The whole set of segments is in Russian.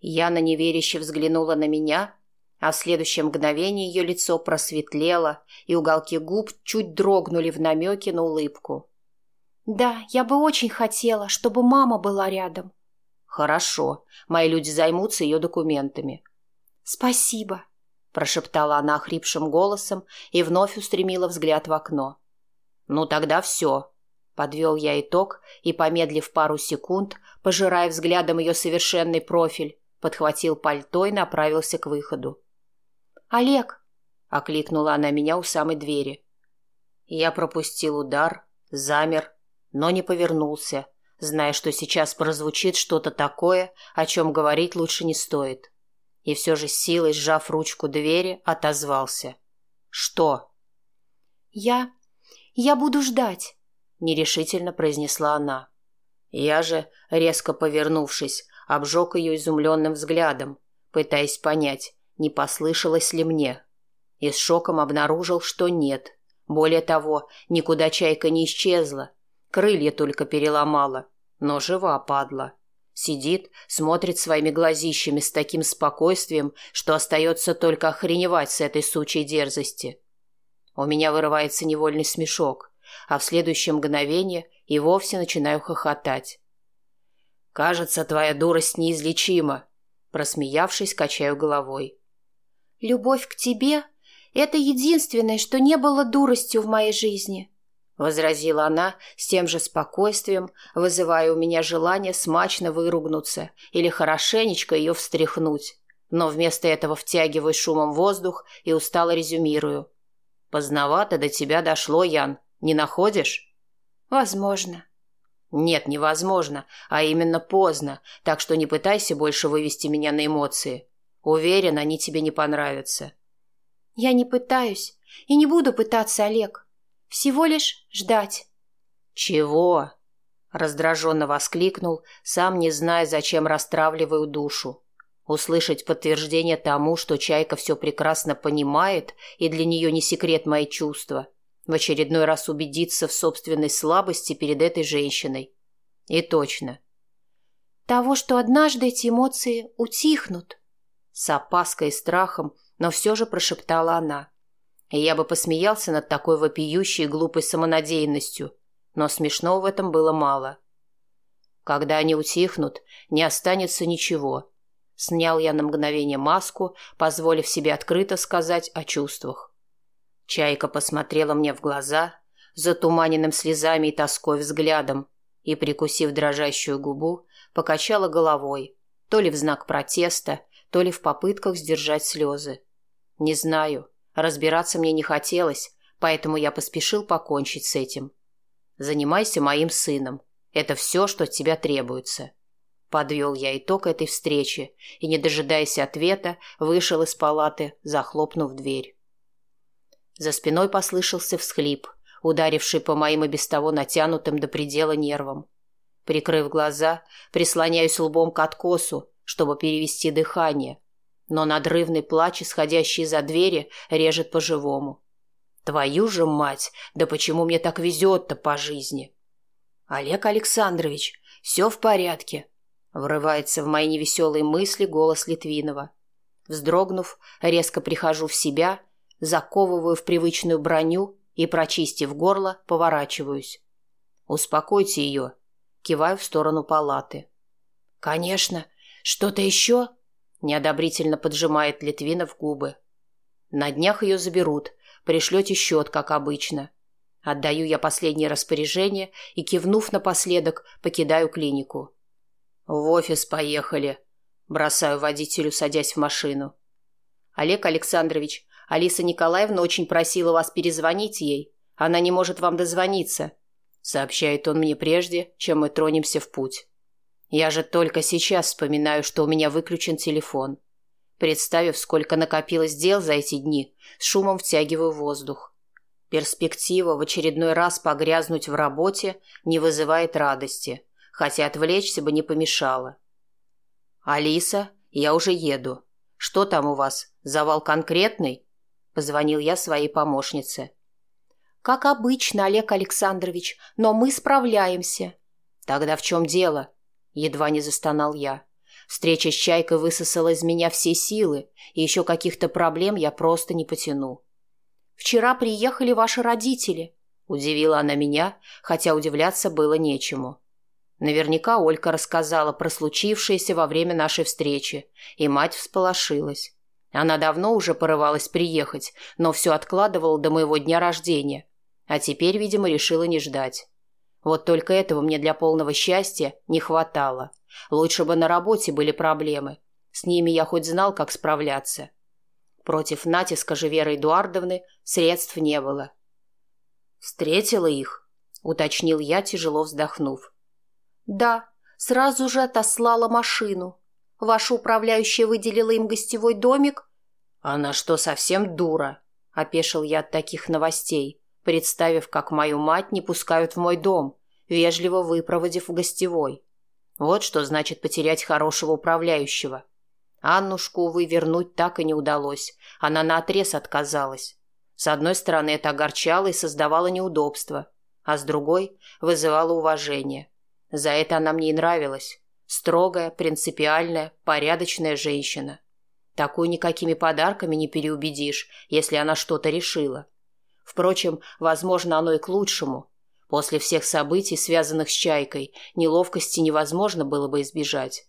Яна неверяще взглянула на меня, а в следующее мгновение ее лицо просветлело, и уголки губ чуть дрогнули в намеке на улыбку. «Да, я бы очень хотела, чтобы мама была рядом». «Хорошо, мои люди займутся ее документами». «Спасибо», – прошептала она охрипшим голосом и вновь устремила взгляд в окно. «Ну тогда все», – подвел я итог и, помедлив пару секунд, пожирая взглядом ее совершенный профиль, подхватил пальто и направился к выходу. «Олег!» – окликнула она меня у самой двери. Я пропустил удар, замер, но не повернулся, зная, что сейчас прозвучит что-то такое, о чем говорить лучше не стоит. И все же силой, сжав ручку двери, отозвался. «Что?» «Я... я буду ждать», — нерешительно произнесла она. Я же, резко повернувшись, обжег ее изумленным взглядом, пытаясь понять, не послышалось ли мне. И с шоком обнаружил, что нет. Более того, никуда чайка не исчезла. Крылья только переломала, но жива падла. Сидит, смотрит своими глазищами с таким спокойствием, что остается только охреневать с этой сучей дерзости. У меня вырывается невольный смешок, а в следующее мгновение и вовсе начинаю хохотать. «Кажется, твоя дурость неизлечима», – просмеявшись, качаю головой. «Любовь к тебе – это единственное, что не было дуростью в моей жизни», – возразила она с тем же спокойствием, вызывая у меня желание смачно выругнуться или хорошенечко ее встряхнуть. Но вместо этого втягиваю шумом воздух и устало резюмирую. «Поздновато до тебя дошло, Ян. Не находишь?» «Возможно». «Нет, невозможно, а именно поздно, так что не пытайся больше вывести меня на эмоции. Уверен, они тебе не понравятся. Я не пытаюсь и не буду пытаться, Олег. Всего лишь ждать. Чего? Раздраженно воскликнул, сам не зная, зачем расстравливаю душу. Услышать подтверждение тому, что Чайка все прекрасно понимает, и для нее не секрет мои чувства. В очередной раз убедиться в собственной слабости перед этой женщиной. И точно. Того, что однажды эти эмоции утихнут. С опаской и страхом, но все же прошептала она. И я бы посмеялся над такой вопиющей и глупой самонадеянностью, но смешного в этом было мало. Когда они утихнут, не останется ничего. Снял я на мгновение маску, позволив себе открыто сказать о чувствах. Чайка посмотрела мне в глаза, затуманенным слезами и тоской взглядом, и, прикусив дрожащую губу, покачала головой, то ли в знак протеста, то ли в попытках сдержать слезы. Не знаю, разбираться мне не хотелось, поэтому я поспешил покончить с этим. Занимайся моим сыном. Это все, что от тебя требуется. Подвел я итог этой встречи и, не дожидаясь ответа, вышел из палаты, захлопнув дверь. За спиной послышался всхлип, ударивший по моим и без того натянутым до предела нервам. Прикрыв глаза, прислоняюсь лбом к откосу, чтобы перевести дыхание, но надрывный плач, исходящий из-за двери, режет по-живому. Твою же мать, да почему мне так везет-то по жизни? Олег Александрович, все в порядке. Врывается в мои невеселые мысли голос Литвинова. Вздрогнув, резко прихожу в себя, заковываю в привычную броню и, прочистив горло, поворачиваюсь. «Успокойте ее», киваю в сторону палаты. «Конечно, «Что-то еще?» – неодобрительно поджимает Литвинов губы. «На днях ее заберут. Пришлете счет, как обычно». Отдаю я последнее распоряжение и, кивнув напоследок, покидаю клинику. «В офис поехали», – бросаю водителю, садясь в машину. «Олег Александрович, Алиса Николаевна очень просила вас перезвонить ей. Она не может вам дозвониться», – сообщает он мне прежде, чем мы тронемся в путь. Я же только сейчас вспоминаю, что у меня выключен телефон. Представив, сколько накопилось дел за эти дни, с шумом втягиваю воздух. Перспектива в очередной раз погрязнуть в работе не вызывает радости, хотя отвлечься бы не помешало. «Алиса, я уже еду. Что там у вас? Завал конкретный?» Позвонил я своей помощнице. «Как обычно, Олег Александрович, но мы справляемся». «Тогда в чем дело?» Едва не застонал я. Встреча с Чайкой высосала из меня все силы, и еще каких-то проблем я просто не потяну. «Вчера приехали ваши родители», – удивила она меня, хотя удивляться было нечему. Наверняка Олька рассказала про случившееся во время нашей встречи, и мать всполошилась. Она давно уже порывалась приехать, но все откладывала до моего дня рождения, а теперь, видимо, решила не ждать. Вот только этого мне для полного счастья не хватало. Лучше бы на работе были проблемы. С ними я хоть знал, как справляться. Против натиска же Веры Эдуардовны средств не было. «Встретила их?» – уточнил я, тяжело вздохнув. «Да, сразу же отослала машину. Ваша управляющая выделила им гостевой домик?» «Она что, совсем дура?» – опешил я от таких новостей, представив, как мою мать не пускают в мой дом, вежливо выпроводив в гостевой. Вот что значит потерять хорошего управляющего. Аннушку, увы, вернуть так и не удалось. Она наотрез отказалась. С одной стороны, это огорчало и создавало неудобства, а с другой – вызывало уважение. За это она мне и нравилась. Строгая, принципиальная, порядочная женщина. Такую никакими подарками не переубедишь, если она что-то решила. Впрочем, возможно, оно и к лучшему. После всех событий, связанных с Чайкой, неловкости невозможно было бы избежать.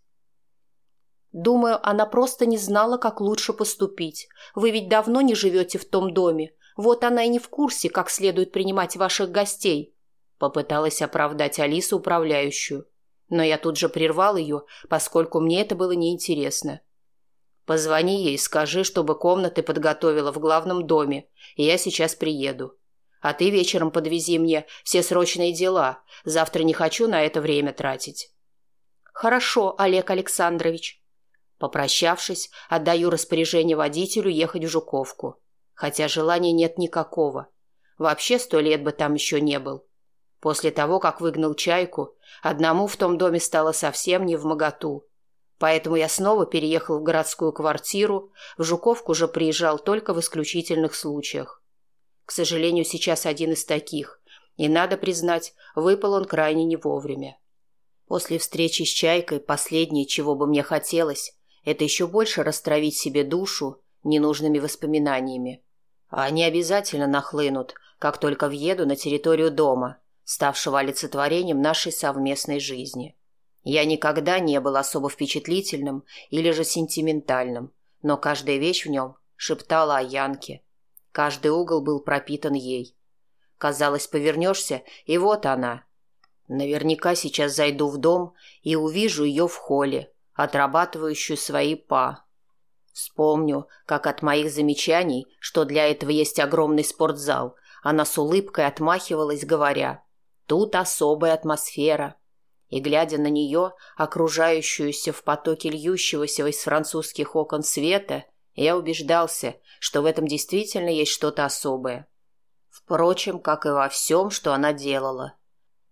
«Думаю, она просто не знала, как лучше поступить. Вы ведь давно не живете в том доме. Вот она и не в курсе, как следует принимать ваших гостей», Попыталась оправдать Алису управляющую. Но я тут же прервал ее, поскольку мне это было неинтересно. Позвони ей, скажи, чтобы комнаты подготовила в главном доме, и я сейчас приеду. А ты вечером подвези мне все срочные дела. Завтра не хочу на это время тратить. Хорошо, Олег Александрович. Попрощавшись, отдаю распоряжение водителю ехать в Жуковку. Хотя желания нет никакого. Вообще сто лет бы там еще не был. После того, как выгнал чайку, одному в том доме стало совсем не в моготу. Поэтому я снова переехал в городскую квартиру, в Жуковку уже приезжал только в исключительных случаях. К сожалению, сейчас один из таких, и, надо признать, выпал он крайне не вовремя. После встречи с Чайкой последнее, чего бы мне хотелось, это еще больше растравить себе душу ненужными воспоминаниями. А они обязательно нахлынут, как только въеду на территорию дома – ставшего олицетворением нашей совместной жизни. Я никогда не был особо впечатлительным или же сентиментальным, но каждая вещь в нем шептала о Янке. Каждый угол был пропитан ей. Казалось, повернешься, и вот она. Наверняка сейчас зайду в дом и увижу ее в холле, отрабатывающую свои па. Вспомню, как от моих замечаний, что для этого есть огромный спортзал, она с улыбкой отмахивалась, говоря – Тут особая атмосфера. И, глядя на нее, окружающуюся в потоке льющегося из французских окон света, я убеждался, что в этом действительно есть что-то особое. Впрочем, как и во всем, что она делала.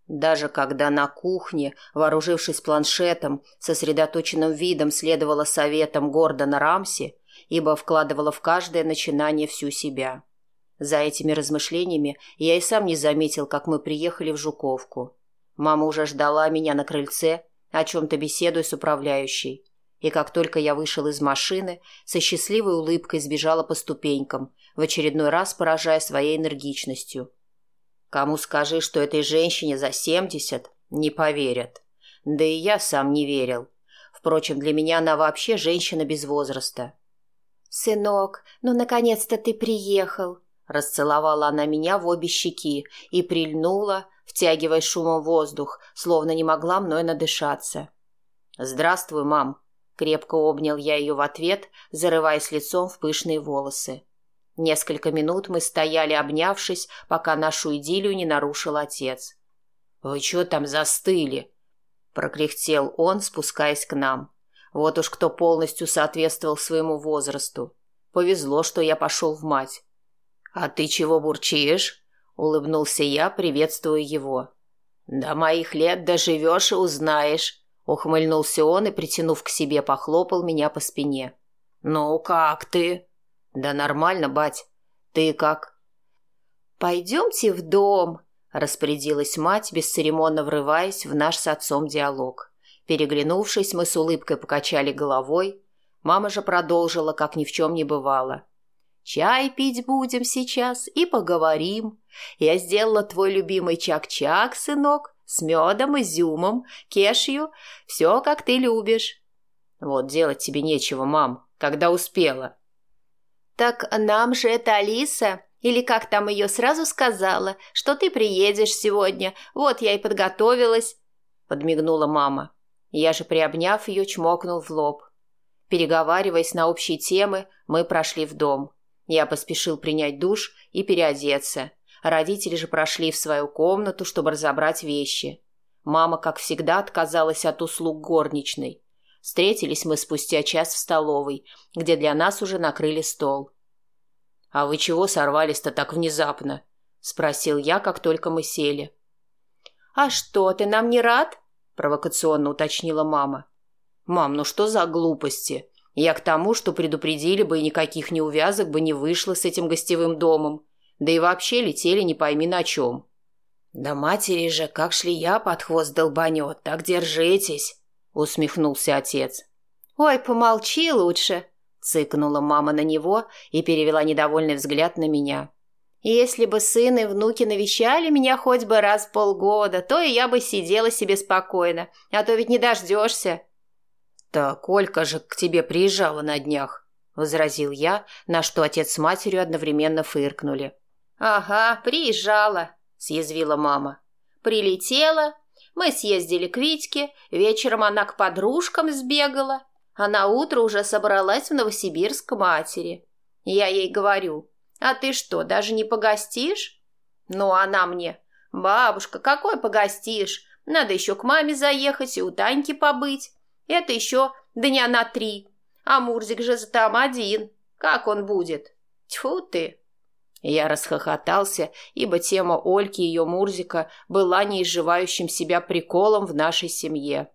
Даже когда на кухне, вооружившись планшетом, сосредоточенным видом следовала советам Гордона Рамси, ибо вкладывала в каждое начинание всю себя. За этими размышлениями я и сам не заметил, как мы приехали в Жуковку. Мама уже ждала меня на крыльце, о чем-то беседуя с управляющей. И как только я вышел из машины, со счастливой улыбкой сбежала по ступенькам, в очередной раз поражая своей энергичностью. Кому скажи, что этой женщине за семьдесят, не поверят. Да и я сам не верил. Впрочем, для меня она вообще женщина без возраста. «Сынок, ну наконец-то ты приехал!» Расцеловала она меня в обе щеки и прильнула, втягивая шумом воздух, словно не могла мной надышаться. «Здравствуй, мам!» Крепко обнял я ее в ответ, зарываясь лицом в пышные волосы. Несколько минут мы стояли, обнявшись, пока нашу идиллию не нарушил отец. «Вы что там застыли?» Прокряхтел он, спускаясь к нам. Вот уж кто полностью соответствовал своему возрасту. Повезло, что я пошел в мать. «А ты чего бурчишь?» — улыбнулся я, приветствуя его. «До моих лет доживешь и узнаешь», — ухмыльнулся он и, притянув к себе, похлопал меня по спине. «Ну, как ты?» «Да нормально, бать. Ты как?» «Пойдемте в дом», — распорядилась мать, бесцеремонно врываясь в наш с отцом диалог. Переглянувшись, мы с улыбкой покачали головой. Мама же продолжила, как ни в чем не бывало. «Чай пить будем сейчас и поговорим. Я сделала твой любимый чак-чак, сынок, с медом, изюмом, кешью, все, как ты любишь». «Вот делать тебе нечего, мам, когда успела». «Так нам же это Алиса, или как там ее сразу сказала, что ты приедешь сегодня, вот я и подготовилась», — подмигнула мама. Я же, приобняв ее, чмокнул в лоб. Переговариваясь на общие темы, мы прошли в дом. Я поспешил принять душ и переодеться. Родители же прошли в свою комнату, чтобы разобрать вещи. Мама, как всегда, отказалась от услуг горничной. Встретились мы спустя час в столовой, где для нас уже накрыли стол. «А вы чего сорвались-то так внезапно?» – спросил я, как только мы сели. «А что, ты нам не рад?» провокационно уточнила мама. «Мам, ну что за глупости? Я к тому, что предупредили бы и никаких неувязок бы не вышло с этим гостевым домом. Да и вообще летели не пойми на чем». «Да матери же, как шли я под хвост долбанет, так держитесь!» — усмехнулся отец. «Ой, помолчи лучше!» — цыкнула мама на него и перевела недовольный взгляд на меня. Если бы сын и внуки навещали меня хоть бы раз в полгода, то и я бы сидела себе спокойно, а то ведь не дождешься. «Так Олька же к тебе приезжала на днях», — возразил я, на что отец с матерью одновременно фыркнули. «Ага, приезжала», — съязвила мама. «Прилетела, мы съездили к Витьке, вечером она к подружкам сбегала, а на утро уже собралась в Новосибирск к матери. Я ей говорю, а ты что, даже не погостишь? Ну, она мне. Бабушка, какой погостишь? Надо еще к маме заехать и у Таньки побыть. Это еще дня на три. А Мурзик же там один. Как он будет? Тьфу ты. Я расхохотался, ибо тема Ольки и ее Мурзика была неизживающим себя приколом в нашей семье.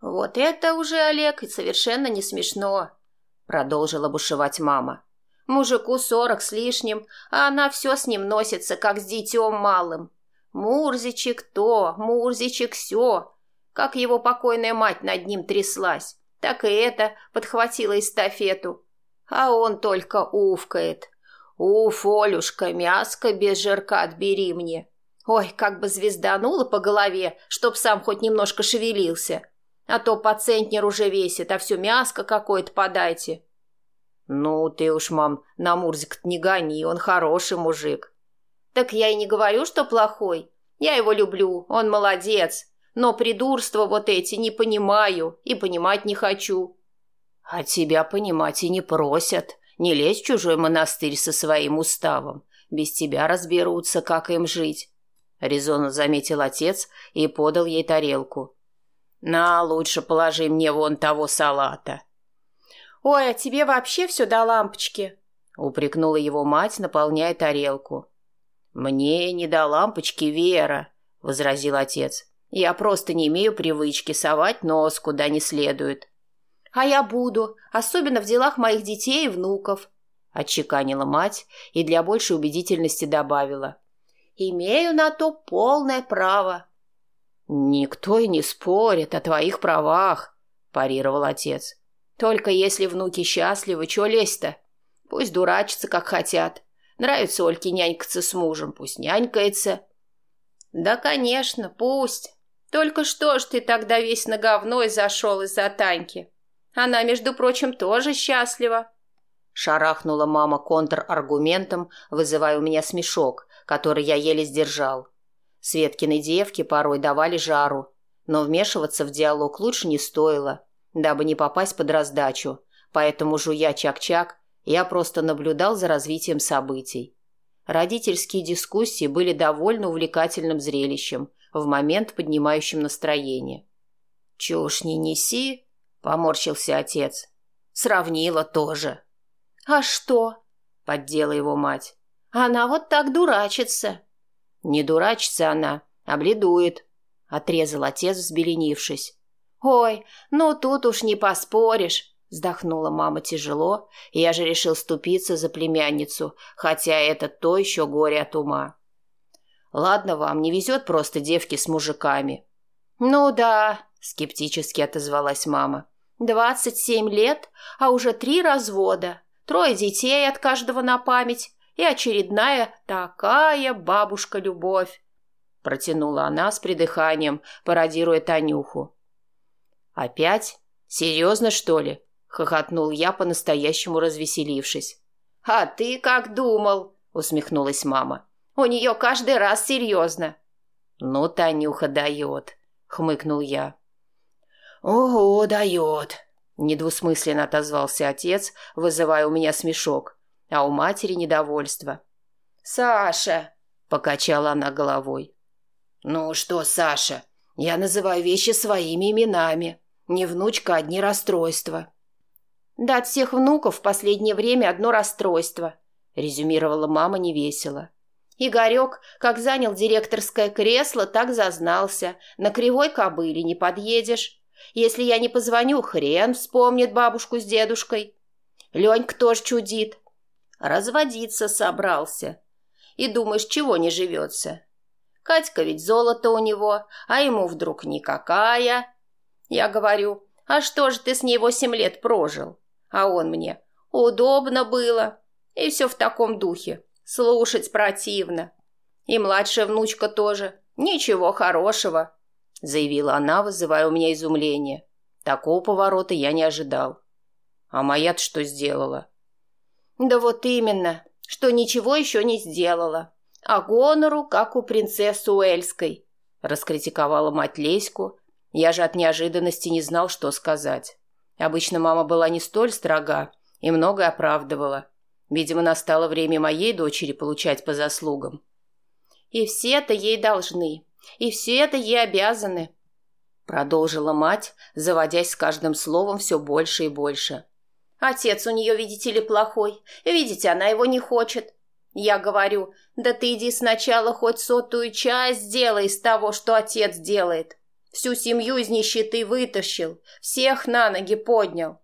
«Вот это уже, Олег, совершенно не смешно», — продолжила бушевать мама. Мужику сорок с лишним, а она все с ним носится, как с детем малым. Мурзичек то, Мурзичек все. Как его покойная мать над ним тряслась, так и это подхватила эстафету. А он только уфкает. «Уф, Олюшка, мяско без жирка отбери мне». Ой, как бы звездануло по голове, чтоб сам хоть немножко шевелился. А то по центнер уже весит, а все мяско какое-то подайте. «Ну, ты уж, мам, на Мурзик не гони, он хороший мужик». «Так я и не говорю, что плохой. Я его люблю, он молодец. Но придурства вот эти не понимаю и понимать не хочу». «А тебя понимать и не просят. Не лезь в чужой монастырь со своим уставом. Без тебя разберутся, как им жить». Резонно заметил отец и подал ей тарелку. «На, лучше положи мне вон того салата». «Ой, а тебе вообще все до лампочки!» — упрекнула его мать, наполняя тарелку. «Мне не до лампочки, Вера», — возразил отец. «Я просто не имею привычки совать нос куда не следует». «А я буду, особенно в делах моих детей и внуков», — отчеканила мать и для большей убедительности добавила. «Имею на то полное право». «Никто и не спорит о твоих правах», – парировал отец. Только если внуки счастливы, чё лезть-то? Пусть дурачатся, как хотят. Нравится Ольке нянькаться с мужем, пусть нянькается. Да, конечно, пусть. Только что ж ты тогда весь на говно и зашел из-за Таньки? Она, между прочим, тоже счастлива. Шарахнула мама контраргументом, вызывая у меня смешок, который я еле сдержал. Светкины девки порой давали жару, но вмешиваться в диалог лучше не стоило дабы не попасть под раздачу, поэтому, жуя чак-чак, я просто наблюдал за развитием событий. Родительские дискуссии были довольно увлекательным зрелищем, в момент поднимающим настроение. «Чушь не неси», — поморщился отец. «Сравнила тоже». «А что?» — поддела его мать. «Она вот так дурачится». «Не дурачится она, а бледует», — отрезал отец, взбеленившись. «Ой, ну тут уж не поспоришь», — вздохнула мама тяжело, и я же решил ступиться за племянницу, хотя это то еще горе от ума. «Ладно вам, не везет просто девки с мужиками». «Ну да», — скептически отозвалась мама. «Двадцать семь лет, а уже три развода, трое детей от каждого на память и очередная такая бабушка-любовь», протянула она с придыханием, пародируя Танюху. «Опять? Серьезно, что ли?» — хохотнул я, по-настоящему развеселившись. «А ты как думал?» — усмехнулась мама. «У нее каждый раз серьезно». «Ну, Танюха дает», — хмыкнул я. «Ого, дает!» – недвусмысленно отозвался отец, вызывая у меня смешок, а у матери недовольство. «Саша!» – покачала она головой. «Ну что, Саша, я называю вещи своими именами. Не внучка, одни расстройства». «Да от всех внуков в последнее время одно расстройство», – резюмировала мама невесело. Игорек, как занял директорское кресло, так зазнался. На кривой кобыле не подъедешь. Если я не позвоню, хрен вспомнит бабушку с дедушкой. Ленька тоже чудит. Разводиться собрался. И думаешь, чего не живется? Катька ведь золото у него, а ему вдруг никакая. Я говорю, а что же ты с ней восемь лет прожил? А он мне, удобно было. И все в таком духе. Слушать противно. И младшая внучка тоже. Ничего хорошего заявила она, вызывая у меня изумление. Такого поворота я не ожидал. А моя-то что сделала? Да вот именно, что ничего еще не сделала. А гонору, как у принцессы Уэльской, раскритиковала мать Леську. Я же от неожиданности не знал, что сказать. Обычно мама была не столь строга и многое оправдывала. Видимо, настало время моей дочери получать по заслугам. И все это ей должны, и все это ей обязаны», — продолжила мать, заводясь с каждым словом все больше и больше. «Отец у нее, видите ли, плохой. Видите, она его не хочет. Я говорю, да ты иди сначала хоть сотую часть сделай из того, что отец делает. Всю семью из нищеты вытащил, всех на ноги поднял.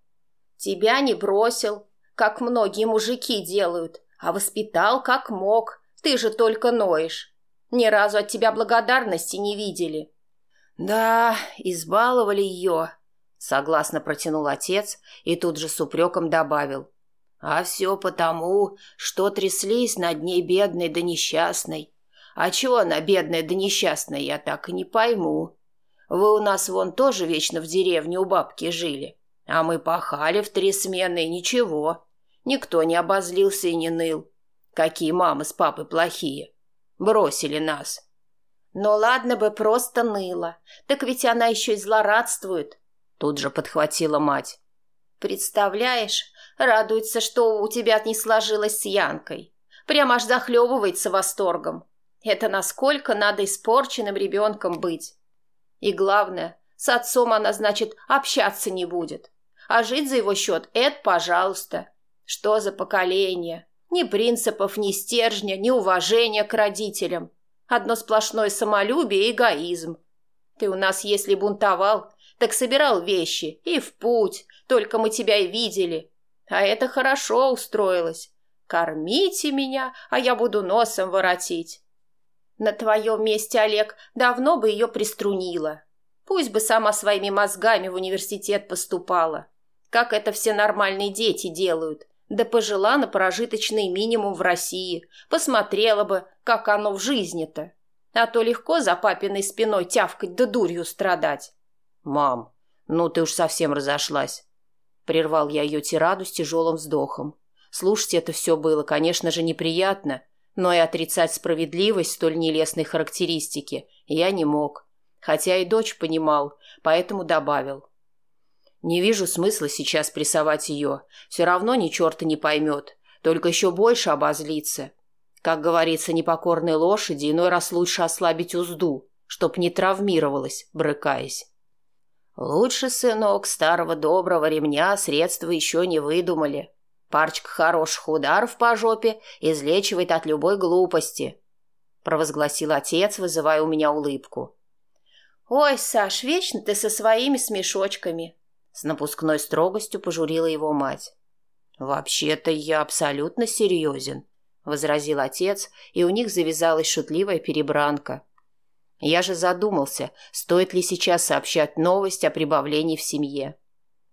Тебя не бросил, как многие мужики делают, а воспитал как мог. Ты же только ноешь. Ни разу от тебя благодарности не видели». «Да, избаловали ее», — согласно протянул отец и тут же с упреком добавил. «А все потому, что тряслись над ней бедной да несчастной. А чего она бедная да несчастная, я так и не пойму. Вы у нас вон тоже вечно в деревне у бабки жили, а мы пахали в три смены ничего. Никто не обозлился и не ныл. Какие мамы с папой плохие. Бросили нас. Но ладно бы просто ныла. Так ведь она еще и злорадствует. Тут же подхватила мать. Представляешь, радуется, что у тебя не сложилось с Янкой. Прямо аж захлебывается восторгом. Это насколько надо испорченным ребенком быть. И главное, с отцом она, значит, общаться не будет. А жить за его счет – это пожалуйста. Что за поколение? Ни принципов, ни стержня, ни уважения к родителям. Одно сплошное самолюбие и эгоизм. Ты у нас, если бунтовал, так собирал вещи и в путь, только мы тебя и видели. А это хорошо устроилось. Кормите меня, а я буду носом воротить. На твоем месте, Олег, давно бы ее приструнила. Пусть бы сама своими мозгами в университет поступала. Как это все нормальные дети делают. Да пожила на прожиточный минимум в России, посмотрела бы, как оно в жизни-то. А то легко за папиной спиной тявкать да дурью страдать. «Мам, ну ты уж совсем разошлась». Прервал я ее тираду с тяжелым вздохом. Слушать это все было, конечно же, неприятно, но и отрицать справедливость столь нелестной характеристики я не мог. Хотя и дочь понимал, поэтому добавил. Не вижу смысла сейчас прессовать ее. Все равно ни черта не поймет. Только еще больше обозлится. Как говорится, непокорной лошади иной раз лучше ослабить узду, чтоб не травмировалась, брыкаясь. Лучше, сынок, старого доброго ремня средства еще не выдумали. Парочка хороших ударов по жопе излечивает от любой глупости, провозгласил отец, вызывая у меня улыбку. «Ой, Саш, вечно ты со своими смешочками», с напускной строгостью пожурила его мать. «Вообще-то я абсолютно серьезен», — возразил отец, и у них завязалась шутливая перебранка. Я же задумался, стоит ли сейчас сообщать новость о прибавлении в семье.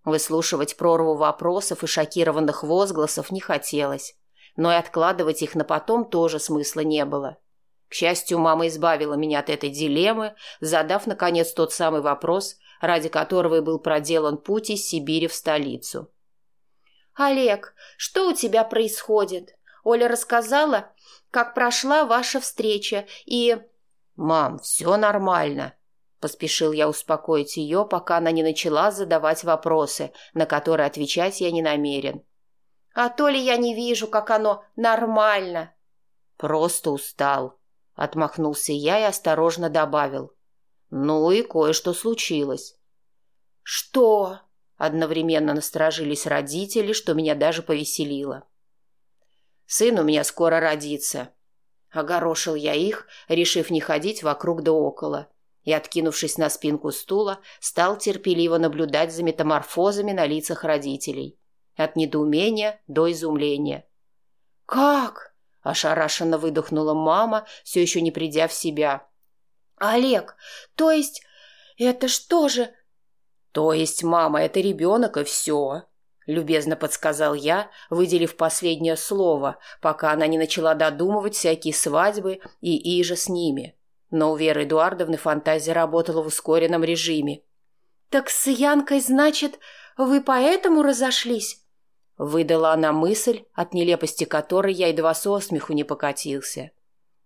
Выслушивать прорву вопросов и шокированных возгласов не хотелось, но и откладывать их на потом тоже смысла не было. К счастью, мама избавила меня от этой дилеммы, задав, наконец, тот самый вопрос, ради которого и был проделан путь из Сибири в столицу. «Олег, что у тебя происходит? Оля рассказала, как прошла ваша встреча, и...» «Мам, все нормально», – поспешил я успокоить ее, пока она не начала задавать вопросы, на которые отвечать я не намерен. «А то ли я не вижу, как оно нормально?» «Просто устал», – отмахнулся я и осторожно добавил. «Ну и кое-что случилось». «Что?» – одновременно насторожились родители, что меня даже повеселило. «Сын у меня скоро родится», Огорошил я их, решив не ходить вокруг да около, и, откинувшись на спинку стула, стал терпеливо наблюдать за метаморфозами на лицах родителей. От недоумения до изумления. «Как?» – ошарашенно выдохнула мама, все еще не придя в себя. «Олег, то есть это что же?» «То есть, мама, это ребенок и все», — любезно подсказал я, выделив последнее слово, пока она не начала додумывать всякие свадьбы и иже с ними. Но у Веры Эдуардовны фантазия работала в ускоренном режиме. «Так с Янкой, значит, вы поэтому разошлись?» Выдала она мысль, от нелепости которой я едва со смеху не покатился.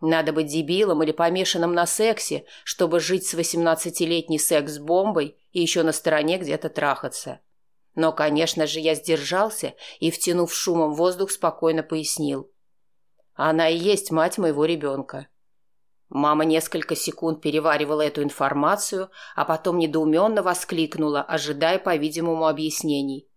Надо быть дебилом или помешанным на сексе, чтобы жить с восемнадцатилетней секс-бомбой и еще на стороне где-то трахаться. Но, конечно же, я сдержался и, втянув шумом воздух, спокойно пояснил. Она и есть мать моего ребенка. Мама несколько секунд переваривала эту информацию, а потом недоуменно воскликнула, ожидая, по-видимому, объяснений.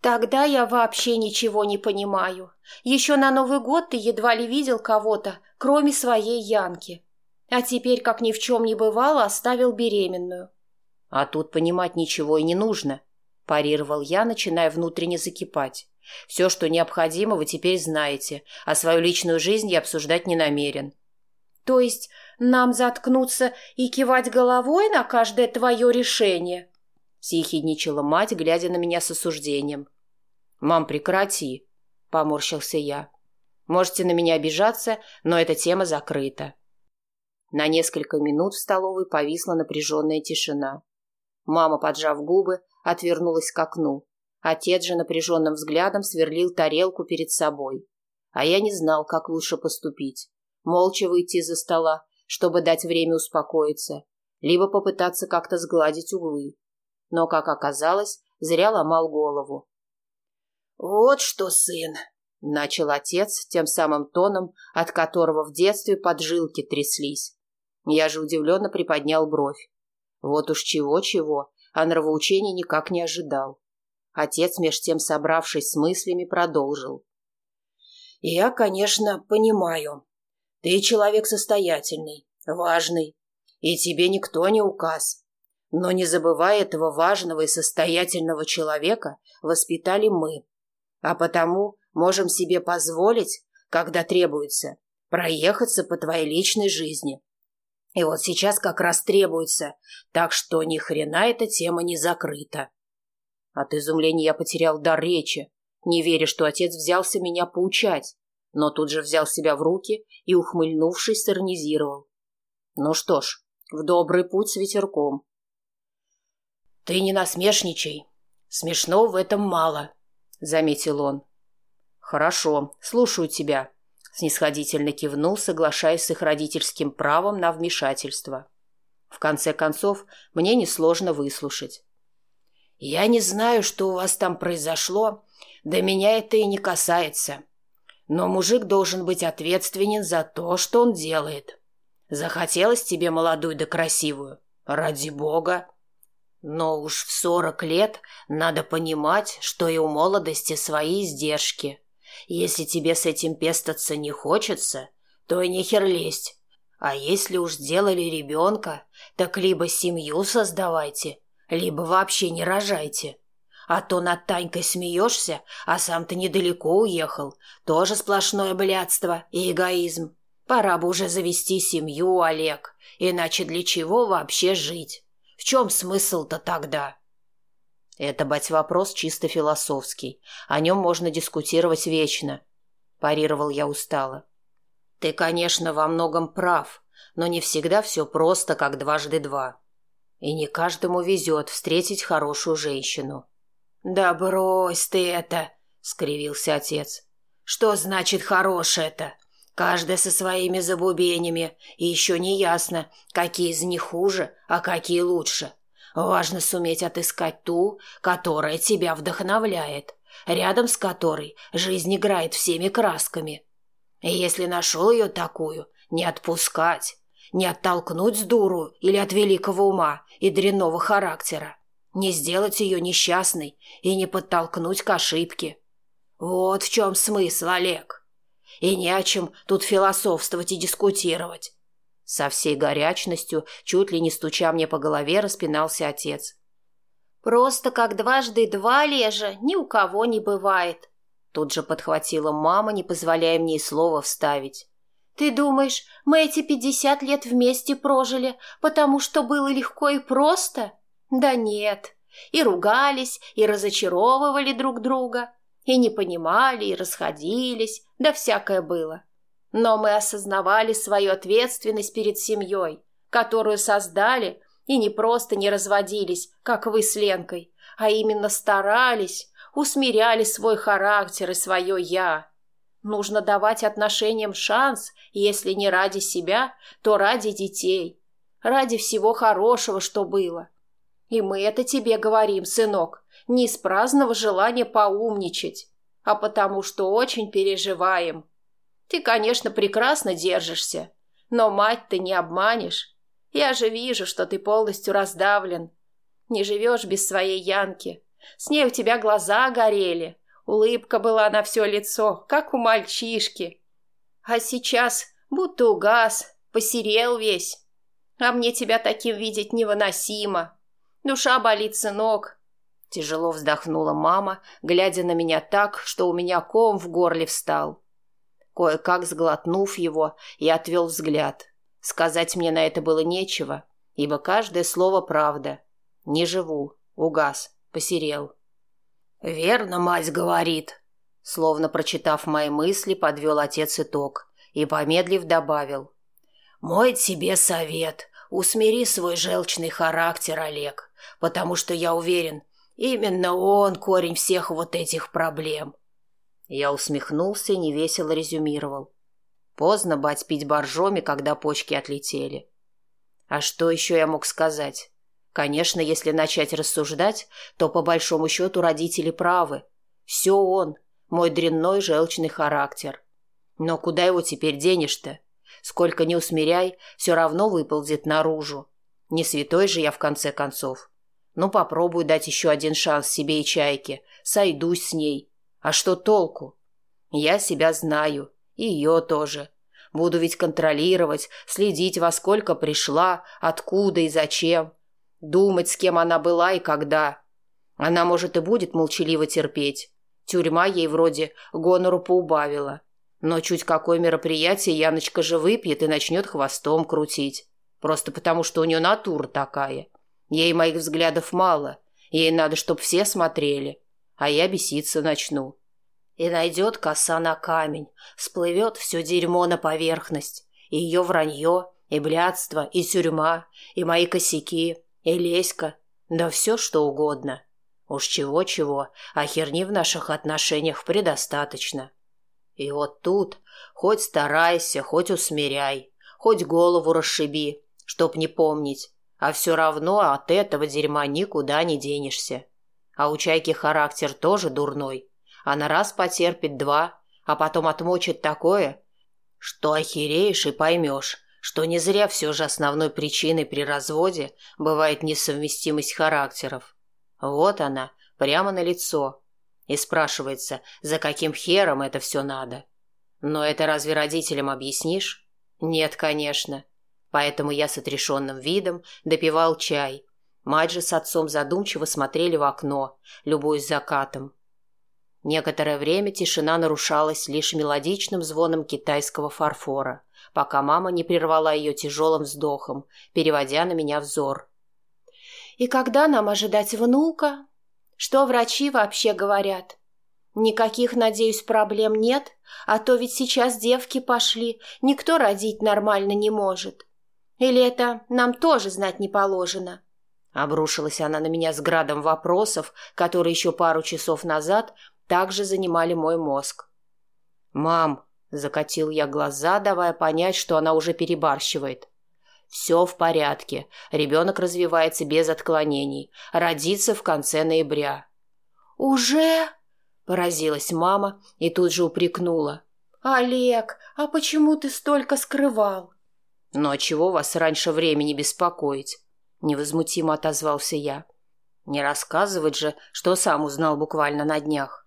«Тогда я вообще ничего не понимаю. Еще на Новый год ты едва ли видел кого-то, кроме своей Янки. А теперь, как ни в чем не бывало, оставил беременную». «А тут понимать ничего и не нужно парировал я, начиная внутренне закипать. «Все, что необходимо, вы теперь знаете, а свою личную жизнь я обсуждать не намерен». «То есть нам заткнуться и кивать головой на каждое твое решение?» Съехидничала мать, глядя на меня с осуждением. «Мам, прекрати!» – поморщился я. «Можете на меня обижаться, но эта тема закрыта». На несколько минут в столовой повисла напряженная тишина. Мама, поджав губы, отвернулась к окну. Отец же напряженным взглядом сверлил тарелку перед собой. А я не знал, как лучше поступить. Молча выйти из-за стола, чтобы дать время успокоиться, либо попытаться как-то сгладить углы. Но, как оказалось, зря ломал голову. «Вот что, сын!» — начал отец тем самым тоном, от которого в детстве поджилки тряслись. Я же удивленно приподнял бровь. Вот уж чего-чего, а нравоучений никак не ожидал. Отец, меж тем собравшись с мыслями, продолжил. «Я, конечно, понимаю. Ты человек состоятельный, важный, и тебе никто не указ. Но не забывай этого важного и состоятельного человека воспитали мы. А потому можем себе позволить, когда требуется, проехаться по твоей личной жизни, и вот сейчас как раз требуется, так что ни хрена эта тема не закрыта. От изумления я потерял дар речи, не веря, что отец взялся меня поучать, но тут же взял себя в руки и, ухмыльнувшись, сиронизировал. Ну что ж, в добрый путь с ветерком. «Ты не насмешничай. Смешно в этом мало», — заметил он. «Хорошо, слушаю тебя», снисходительно кивнул, соглашаясь с их родительским правом на вмешательство. В конце концов, мне несложно выслушать. «Я не знаю, что у вас там произошло, да меня это и не касается. Но мужик должен быть ответственен за то, что он делает. Захотелось тебе молодую да красивую? Ради бога!» Но уж в сорок лет надо понимать, что и у молодости свои издержки. Если тебе с этим пестаться не хочется, то и нехер лезть. А если уж сделали ребенка, так либо семью создавайте, либо вообще не рожайте. А то над Танькой смеешься, а сам ты недалеко уехал. Тоже сплошное блядство и эгоизм. Пора бы уже завести семью, Олег, иначе для чего вообще жить? В чем смысл-то тогда?» Это, бать, вопрос чисто философский. О нем можно дискутировать вечно. Парировал я устало. Ты, конечно, во многом прав, но не всегда все просто, как дважды два. И не каждому везет встретить хорошую женщину. «Да брось ты это!» — скривился отец. «Что значит хорошее-то? Каждая со своими забубенями, и еще не ясно, какие из них хуже, а какие лучше. Важно суметь отыскать ту, которая тебя вдохновляет, рядом с которой жизнь играет всеми красками. И если нашел ее такую, не отпускать, не оттолкнуть с дуру или от великого ума и дрянного характера, не сделать ее несчастной и не подтолкнуть к ошибке. Вот в чем смысл, Олег. И не о чем тут философствовать и дискутировать. Со всей горячностью, чуть ли не стуча мне по голове, распинался отец. «Просто как дважды два, Лежа, ни у кого не бывает», Тут же подхватила мама, не позволяя мне и слова вставить. «Ты думаешь, мы эти пятьдесят лет вместе прожили, потому что было легко и просто? Да нет. И ругались, и разочаровывали друг друга, и не понимали, и расходились, да всякое было. Но мы осознавали свою ответственность перед семьей, которую создали, и не просто не разводились, как вы с Ленкой, а именно старались, усмиряли свой характер и свое «я». Нужно давать отношениям шанс, если не ради себя, то ради детей, ради всего хорошего, что было. И мы это тебе говорим, сынок, не из праздного желания поумничать, а потому что очень переживаем. Ты, конечно, прекрасно держишься, но мать ты не обманешь. Я же вижу, что ты полностью раздавлен. Не живешь без своей Янки. С ней у тебя глаза горели, улыбка была на все лицо, как у мальчишки. А сейчас будто угас, посерел весь. А мне тебя таким видеть невыносимо. Душа болит, сынок. Тяжело вздохнула мама, глядя на меня так, что у меня ком в горле встал. Кое-как сглотнув его, я отвел взгляд. Сказать мне на это было нечего, ибо каждое слово правда. Не живу, угас, посерел. «Верно, мать говорит», словно прочитав мои мысли, подвел отец итог и, помедлив, добавил. «Мой тебе совет. Усмири свой желчный характер, Олег, потому что я уверен, именно он корень всех вот этих проблем». Я усмехнулся и невесело резюмировал. Поздно бать пить боржоми, когда почки отлетели. А что еще я мог сказать? Конечно, если начать рассуждать, то по большому счету родители правы. Все он, мой дрянной желчный характер. Но куда его теперь денешь-то? Сколько не усмиряй, все равно выползет наружу. Не святой же я в конце концов. Ну, попробую дать еще один шанс себе и чайке. Сойдусь с ней. А что толку? Я себя знаю. И ее тоже. Буду ведь контролировать, следить, во сколько пришла, откуда и зачем. Думать, с кем она была и когда. Она, может, и будет молчаливо терпеть. Тюрьма ей вроде гонору поубавила. Но чуть какое мероприятие Яночка же выпьет и начнет хвостом крутить. Просто потому, что у нее натура такая. Ей моих взглядов мало. Ей надо, чтоб все смотрели. А я беситься начну. И найдет коса на камень. Всплывет все дерьмо на поверхность. И ее вранье, и блядство, и тюрьма, и мои косяки, и Леська, да все что угодно. Уж чего-чего, а херни в наших отношениях предостаточно. И вот тут хоть старайся, хоть усмиряй, хоть голову расшиби, чтоб не помнить, а все равно от этого дерьма никуда не денешься. А у чайки характер тоже дурной. Она раз потерпит два, а потом отмочит такое, что охереешь и поймешь, что не зря все же основной причиной при разводе бывает несовместимость характеров. Вот она, прямо на лицо. И спрашивается, за каким хером это все надо. Но это разве родителям объяснишь? Нет, конечно. Поэтому я с отрешенным видом допивал чай. Мать же с отцом задумчиво смотрели в окно, любуясь закатом. Некоторое время тишина нарушалась лишь мелодичным звоном китайского фарфора, пока мама не прервала ее тяжелым вздохом, переводя на меня взор. «И когда нам ожидать внука? Что врачи вообще говорят? Никаких, надеюсь, проблем нет, а то ведь сейчас девки пошли, никто родить нормально не может. Или это нам тоже знать не положено?» Обрушилась она на меня с градом вопросов, которые еще пару часов назад также занимали мой мозг. «Мам!» – закатил я глаза, давая понять, что она уже перебарщивает. «Все в порядке. Ребенок развивается без отклонений. Родится в конце ноября». «Уже?» – поразилась мама и тут же упрекнула. «Олег, а почему ты столько скрывал?» «Но чего вас раньше времени беспокоить?» – невозмутимо отозвался я. «Не рассказывать же, что сам узнал буквально на днях».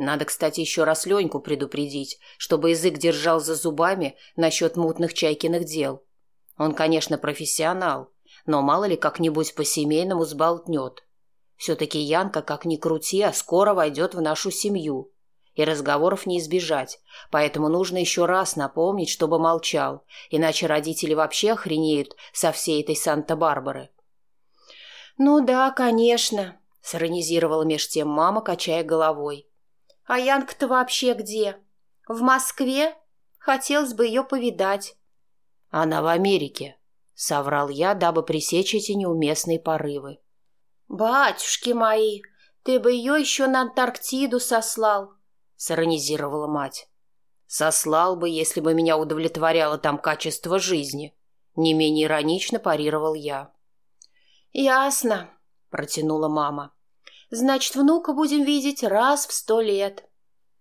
Надо, кстати, еще раз Леньку предупредить, чтобы язык держал за зубами насчет мутных чайкиных дел. Он, конечно, профессионал, но мало ли как-нибудь по-семейному сболтнет. Все-таки Янка, как ни крути, а скоро войдет в нашу семью. И разговоров не избежать, поэтому нужно еще раз напомнить, чтобы молчал, иначе родители вообще охренеют со всей этой Санта-Барбары. «Ну да, конечно», — сиронизировала меж тем мама, качая головой. А Янка-то вообще где? В Москве? Хотелось бы ее повидать. Она в Америке, соврал я, дабы пресечь эти неуместные порывы. Батюшки мои, ты бы ее еще на Антарктиду сослал, сиронизировала мать. Сослал бы, если бы меня удовлетворяло там качество жизни. Не менее иронично парировал я. Ясно, протянула мама. Значит, внука будем видеть раз в сто лет.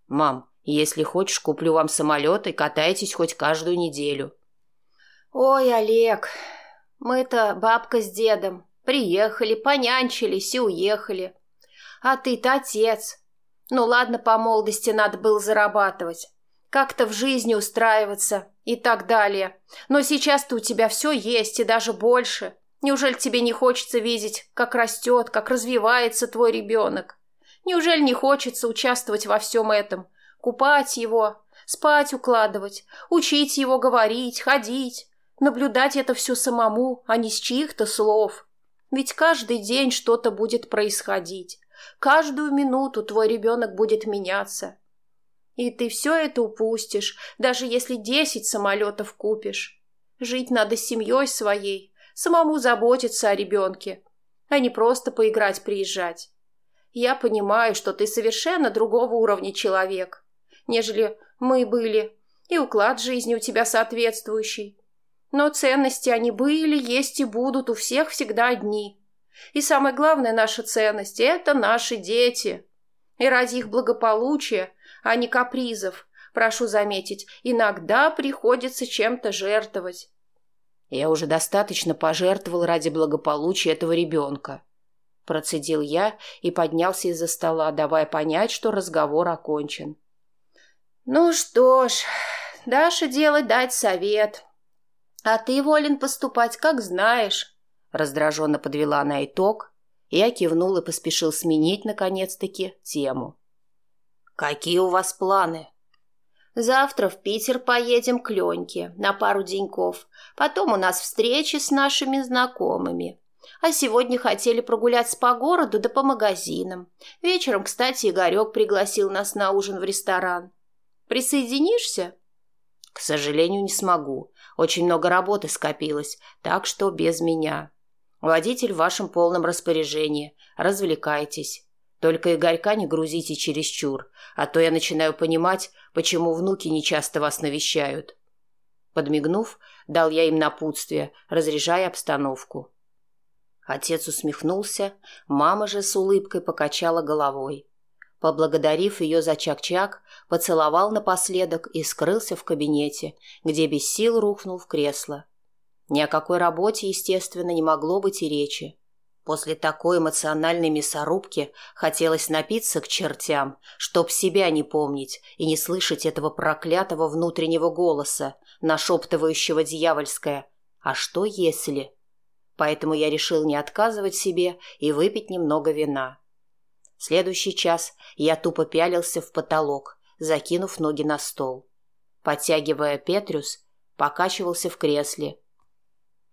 Мам, если хочешь, куплю вам самолет и катайтесь хоть каждую неделю. Ой, Олег, мы-то бабка с дедом приехали, понянчились и уехали. А ты-то отец. Ну ладно, по молодости надо было зарабатывать, как-то в жизни устраиваться и так далее. Но сейчас-то у тебя все есть и даже больше. Неужели тебе не хочется видеть, как растет, как развивается твой ребенок? Неужели не хочется участвовать во всем этом? Купать его, спать укладывать, учить его говорить, ходить, наблюдать это все самому, а не с чьих-то слов. Ведь каждый день что-то будет происходить. Каждую минуту твой ребенок будет меняться. И ты все это упустишь, даже если десять самолетов купишь. Жить надо с семьей своей, самому заботиться о ребенке, а не просто поиграть приезжать. Я понимаю, что ты совершенно другого уровня человек, нежели мы были, и уклад жизни у тебя соответствующий. Но ценности они были, есть и будут у всех всегда одни. И самая главная наша ценность – это наши дети. И ради их благополучия, а не капризов, прошу заметить, иногда приходится чем-то жертвовать. Я уже достаточно пожертвовал ради благополучия этого ребенка. Процедил я и поднялся из-за стола, давая понять, что разговор окончен. «Ну что ж, Даша делать дать совет. А ты волен поступать, как знаешь», — раздраженно подвела она итог. Я кивнул и поспешил сменить, наконец-таки, тему. «Какие у вас планы?» Завтра в Питер поедем к Леньке на пару деньков. Потом у нас встречи с нашими знакомыми. А сегодня хотели прогуляться по городу да по магазинам. Вечером, кстати, Игорек пригласил нас на ужин в ресторан. Присоединишься? К сожалению, не смогу. Очень много работы скопилось, так что без меня. Водитель в вашем полном распоряжении. Развлекайтесь. Только Игорька не грузите чересчур, а то я начинаю понимать, почему внуки не часто вас навещают. Подмигнув, дал я им напутствие, разряжая обстановку. Отец усмехнулся, мама же с улыбкой покачала головой. Поблагодарив ее за чак-чак, поцеловал напоследок и скрылся в кабинете, где без сил рухнул в кресло. Ни о какой работе, естественно, не могло быть и речи. После такой эмоциональной мясорубки хотелось напиться к чертям, чтоб себя не помнить и не слышать этого проклятого внутреннего голоса, нашептывающего дьявольское «А что если?». Поэтому я решил не отказывать себе и выпить немного вина. Следующий час я тупо пялился в потолок, закинув ноги на стол. Подтягивая Петрюс, покачивался в кресле.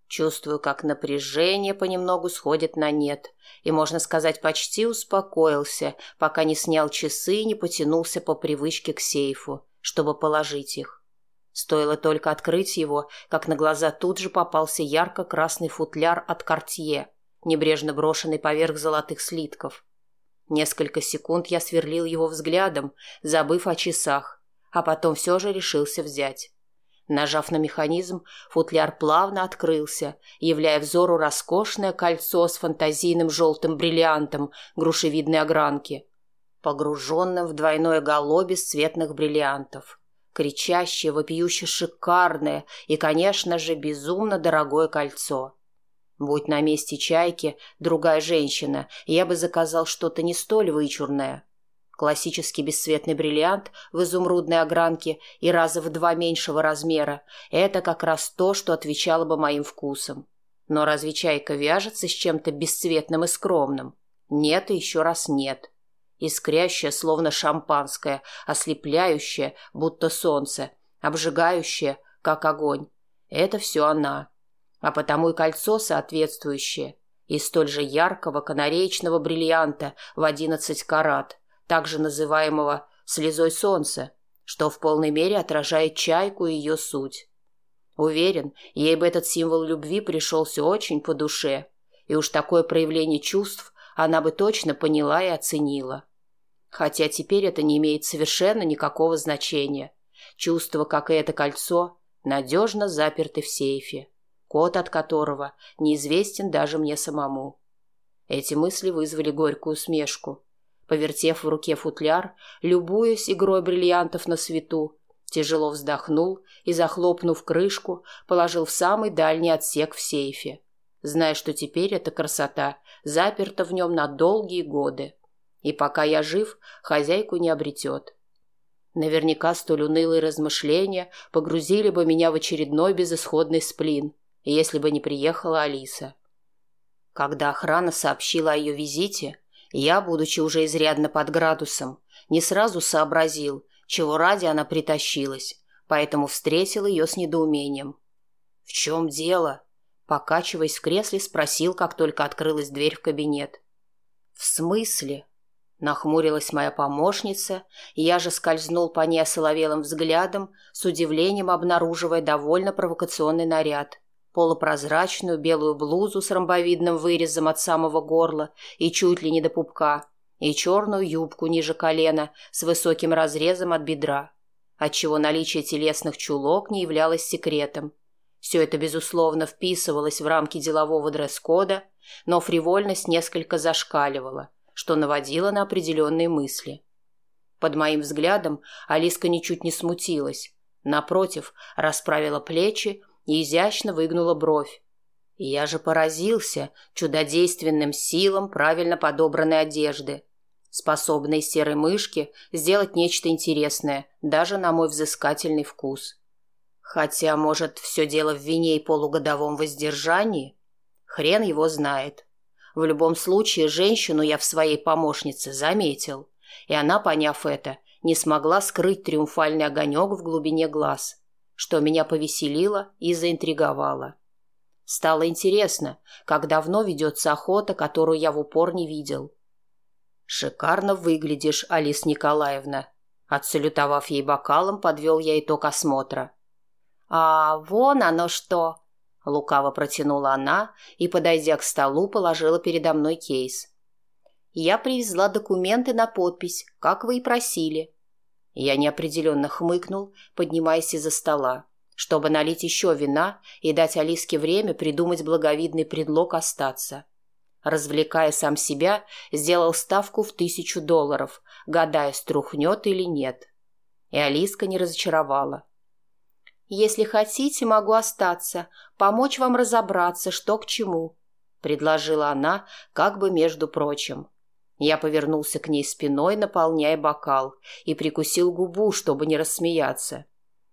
Чувствую, как напряжение понемногу сходит на нет, и, можно сказать, почти успокоился, пока не снял часы и не потянулся по привычке к сейфу, чтобы положить их. Стоило только открыть его, как на глаза тут же попался ярко-красный футляр от Кортье, небрежно брошенный поверх золотых слитков. Несколько секунд я сверлил его взглядом, забыв о часах, а потом все же решился взять. Нажав на механизм, футляр плавно открылся, являя взору роскошное кольцо с фантазийным желтым бриллиантом грушевидной огранки, погруженным в двойное голо бесцветных бриллиантов. Кричащее, вопиюще шикарное и, конечно же, безумно дорогое кольцо. Будь на месте чайки другая женщина, я бы заказал что-то не столь вычурное. Классический бесцветный бриллиант в изумрудной огранке и раза в два меньшего размера – это как раз то, что отвечало бы моим вкусам. Но разве чайка вяжется с чем-то бесцветным и скромным? Нет и еще раз нет. Искрящая, словно шампанское, ослепляющая, будто солнце, обжигающая, как огонь. Это все она. А потому и кольцо соответствующее, из столь же яркого канареечного бриллианта в одиннадцать карат – также называемого «слезой солнца», что в полной мере отражает чайку и ее суть. Уверен, ей бы этот символ любви пришелся очень по душе, и уж такое проявление чувств она бы точно поняла и оценила. Хотя теперь это не имеет совершенно никакого значения. Чувство, как и это кольцо, надежно заперты в сейфе, код от которого неизвестен даже мне самому. Эти мысли вызвали горькую усмешку – Повертев в руке футляр, любуясь игрой бриллиантов на свету, тяжело вздохнул и, захлопнув крышку, положил в самый дальний отсек в сейфе, зная, что теперь эта красота заперта в нем на долгие годы. И пока я жив, хозяйку не обретет. Наверняка столь унылые размышления погрузили бы меня в очередной безысходный сплин, если бы не приехала Алиса. Когда охрана сообщила о ее визите, я, будучи уже изрядно под градусом, не сразу сообразил, чего ради она притащилась, поэтому встретил ее с недоумением. «В чем дело?» Покачиваясь в кресле, спросил, как только открылась дверь в кабинет. «В смысле?» Нахмурилась моя помощница, и я же скользнул по ней осоловелым взглядом, с удивлением обнаруживая довольно провокационный наряд полупрозрачную белую блузу с ромбовидным вырезом от самого горла и чуть ли не до пупка, и черную юбку ниже колена с высоким разрезом от бедра, отчего наличие телесных чулок не являлось секретом. Все это, безусловно, вписывалось в рамки делового дресс-кода, но фривольность несколько зашкаливала, что наводило на определенные мысли. Под моим взглядом Алиска ничуть не смутилась. Напротив, расправила плечи и изящно выгнула бровь. я же поразился чудодейственным силам правильно подобранной одежды, способной серой мышке сделать нечто интересное, даже на мой взыскательный вкус. Хотя, может, все дело в вине и полугодовом воздержании? Хрен его знает. В любом случае, женщину я в своей помощнице заметил, и она, поняв это, не смогла скрыть триумфальный огонек в глубине глаз что меня повеселило и заинтриговало. Стало интересно, как давно ведется охота, которую я в упор не видел. «Шикарно выглядишь, Алис Николаевна», Отсалютовав ей бокалом, подвел я итог осмотра. «А вон оно что!» Лукаво протянула она и, подойдя к столу, положила передо мной кейс. «Я привезла документы на подпись, как вы и просили. Я неопределенно хмыкнул, поднимаясь из-за стола, чтобы налить еще вина и дать Алиске время придумать благовидный предлог остаться. Развлекая сам себя, сделал ставку в тысячу долларов, гадая, струхнет или нет. И Алиска не разочаровала. «Если хотите, могу остаться, помочь вам разобраться, что к чему», — предложила она, как бы между прочим. Я повернулся к ней спиной, наполняя бокал, и прикусил губу, чтобы не рассмеяться.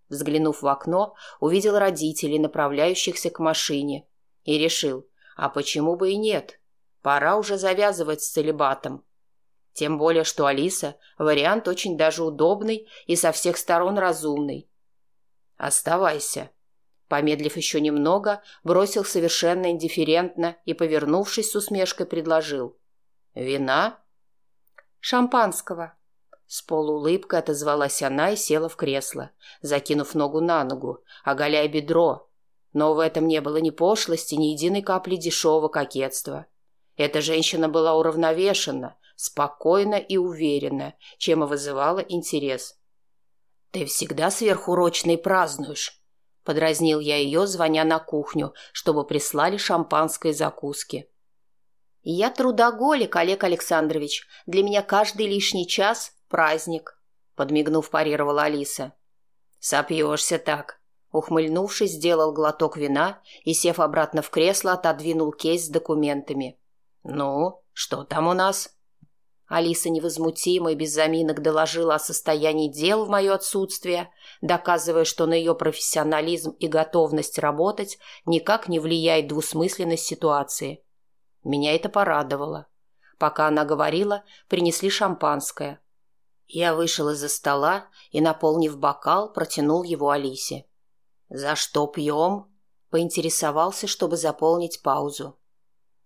Взглянув в окно, увидел родителей, направляющихся к машине, и решил, а почему бы и нет? Пора уже завязывать с целебатом. Тем более, что Алиса – вариант очень даже удобный и со всех сторон разумный. «Оставайся», Помедлив еще немного, бросил совершенно индифферентно и, повернувшись с усмешкой, предложил. «Вина?» «Шампанского». С полуулыбкой отозвалась она и села в кресло, закинув ногу на ногу, оголяя бедро. Но в этом не было ни пошлости, ни единой капли дешевого кокетства. Эта женщина была уравновешена, спокойна и уверена, чем и вызывала интерес. «Ты всегда сверхурочно празднуешь», Подразнил я ее, звоня на кухню, чтобы прислали шампанское закуски. «Я трудоголик, Олег Александрович. Для меня каждый лишний час – праздник», – подмигнув, парировала Алиса. «Сопьешься так», – ухмыльнувшись, сделал глоток вина и, сев обратно в кресло, отодвинул кейс с документами. «Ну, что там у нас?» Алиса невозмутимо и без заминок доложила о состоянии дел в мое отсутствие, доказывая, что на ее профессионализм и готовность работать никак не влияет двусмысленность ситуации. Меня это порадовало. Пока она говорила, принесли шампанское. Я вышел из-за стола и, наполнив бокал, протянул его Алисе. «За что пьем?» – поинтересовался, чтобы заполнить паузу.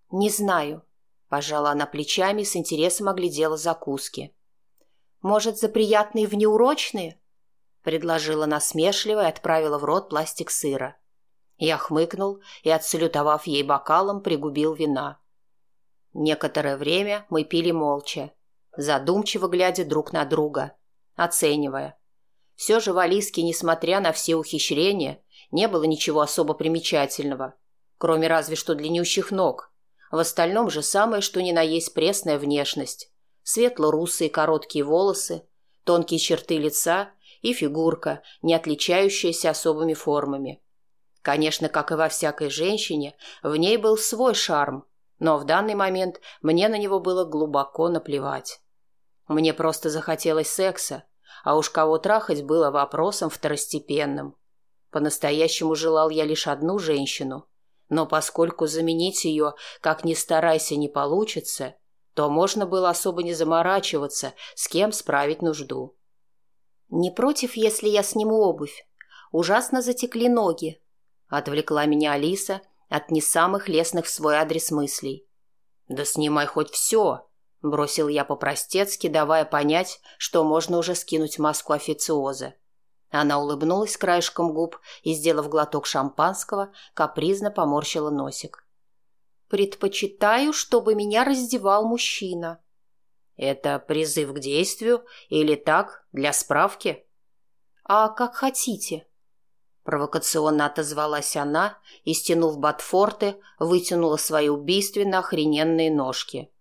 «Не знаю», Пожала она плечами с интересом оглядела закуски. «Может, за приятные внеурочные?» Предложила насмешливо и отправила в рот пластик сыра. Я хмыкнул и, отсалютовав ей бокалом, пригубил вина. Некоторое время мы пили молча, задумчиво глядя друг на друга, оценивая. Все же в Алиске, несмотря на все ухищрения, не было ничего особо примечательного, кроме разве что длиннющих ног, в остальном же самое, что ни на есть пресная внешность. Светло-русые короткие волосы, тонкие черты лица и фигурка, не отличающаяся особыми формами. Конечно, как и во всякой женщине, в ней был свой шарм, но в данный момент мне на него было глубоко наплевать. Мне просто захотелось секса, а уж кого трахать было вопросом второстепенным. По-настоящему желал я лишь одну женщину – но поскольку заменить ее, как ни старайся, не получится, то можно было особо не заморачиваться, с кем справить нужду. «Не против, если я сниму обувь? Ужасно затекли ноги», — отвлекла меня Алиса от не самых лестных в свой адрес мыслей. «Да снимай хоть все», — бросил я по-простецки, давая понять, что можно уже скинуть маску официоза. Она улыбнулась краешком губ и, сделав глоток шампанского, капризно поморщила носик. «Предпочитаю, чтобы меня раздевал мужчина». «Это призыв к действию или так, для справки?» «А как хотите». Провокационно отозвалась она и, стянув ботфорты, вытянула свои убийственно охрененные ножки.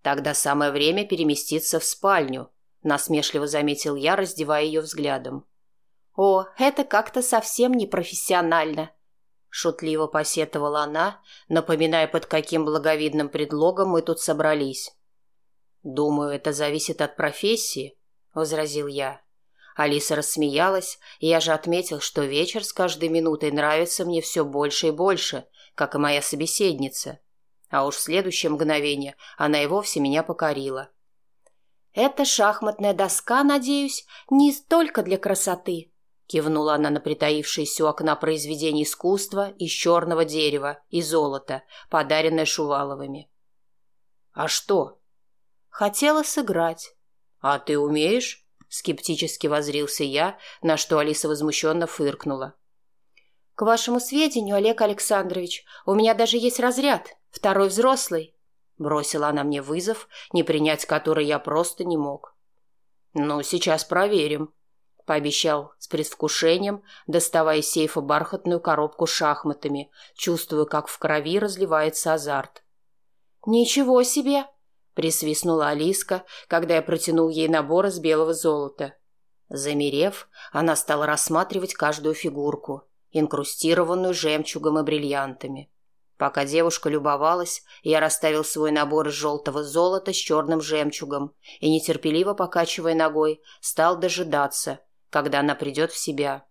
«Тогда самое время переместиться в спальню», — насмешливо заметил я, раздевая ее взглядом. «О, это как-то совсем непрофессионально», — шутливо посетовала она, напоминая, под каким благовидным предлогом мы тут собрались. «Думаю, это зависит от профессии», — возразил я. Алиса рассмеялась, и я же отметил, что вечер с каждой минутой нравится мне все больше и больше, как и моя собеседница. А уж в следующее мгновение она и вовсе меня покорила. «Эта шахматная доска, надеюсь, не столько для красоты», Кивнула она на притаившееся у окна произведение искусства из черного дерева и золота, подаренное Шуваловыми. «А что?» «Хотела сыграть». «А ты умеешь?» Скептически возрился я, на что Алиса возмущенно фыркнула. «К вашему сведению, Олег Александрович, у меня даже есть разряд, второй взрослый». Бросила она мне вызов, не принять который я просто не мог. «Ну, сейчас проверим», пообещал с предвкушением, доставая из сейфа бархатную коробку с шахматами, чувствуя, как в крови разливается азарт. «Ничего себе!» — присвистнула Алиска, когда я протянул ей набор из белого золота. Замерев, она стала рассматривать каждую фигурку, инкрустированную жемчугом и бриллиантами. Пока девушка любовалась, я расставил свой набор из желтого золота с черным жемчугом и, нетерпеливо покачивая ногой, стал дожидаться, когда она придет в себя.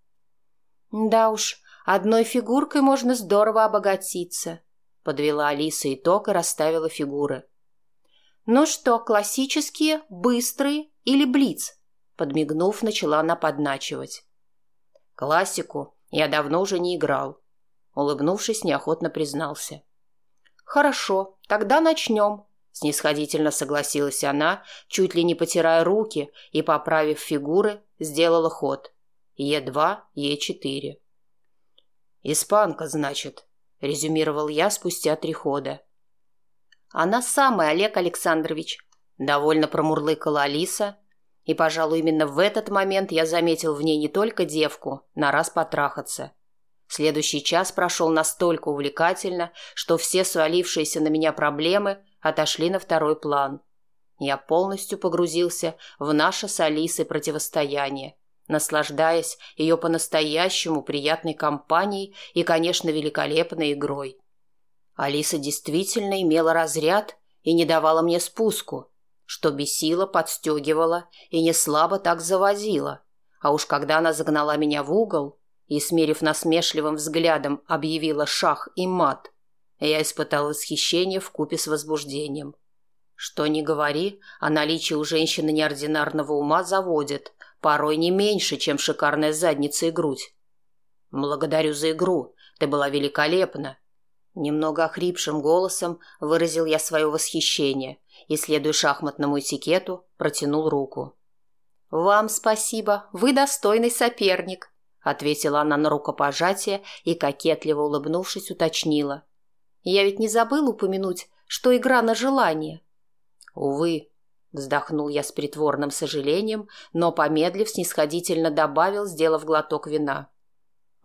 «Да уж, одной фигуркой можно здорово обогатиться», — подвела Алиса итог и расставила фигуры. «Ну что, классические, быстрые или блиц?» Подмигнув, начала она подначивать. «Классику я давно уже не играл», — улыбнувшись, неохотно признался. «Хорошо, тогда начнем», — снисходительно согласилась она, чуть ли не потирая руки и, поправив фигуры, сделала ход. Е2, Е4. «Испанка, значит», — резюмировал я спустя три хода. «Она самая, Олег Александрович», — довольно промурлыкала Алиса, и, пожалуй, именно в этот момент я заметил в ней не только девку, на раз потрахаться. Следующий час прошел настолько увлекательно, что все свалившиеся на меня проблемы отошли на второй план. Я полностью погрузился в наше с Алисой противостояние, наслаждаясь ее по-настоящему приятной компанией и, конечно, великолепной игрой. Алиса действительно имела разряд и не давала мне спуску, что бесило, подстегивало и не слабо так завозило. А уж когда она загнала меня в угол и, смерив насмешливым взглядом, объявила шах и мат, я испытал восхищение в купе с возбуждением. Что ни говори, а наличие у женщины неординарного ума заводит, порой не меньше, чем шикарная задница и грудь. «Благодарю за игру, ты была великолепна», Немного охрипшим голосом выразил я свое восхищение и, следуя шахматному этикету, протянул руку. «Вам спасибо, вы достойный соперник», — ответила она на рукопожатие и, кокетливо улыбнувшись, уточнила. «Я ведь не забыл упомянуть, что игра на желание». «Увы», — вздохнул я с притворным сожалением, но, помедлив, снисходительно добавил, сделав глоток вина.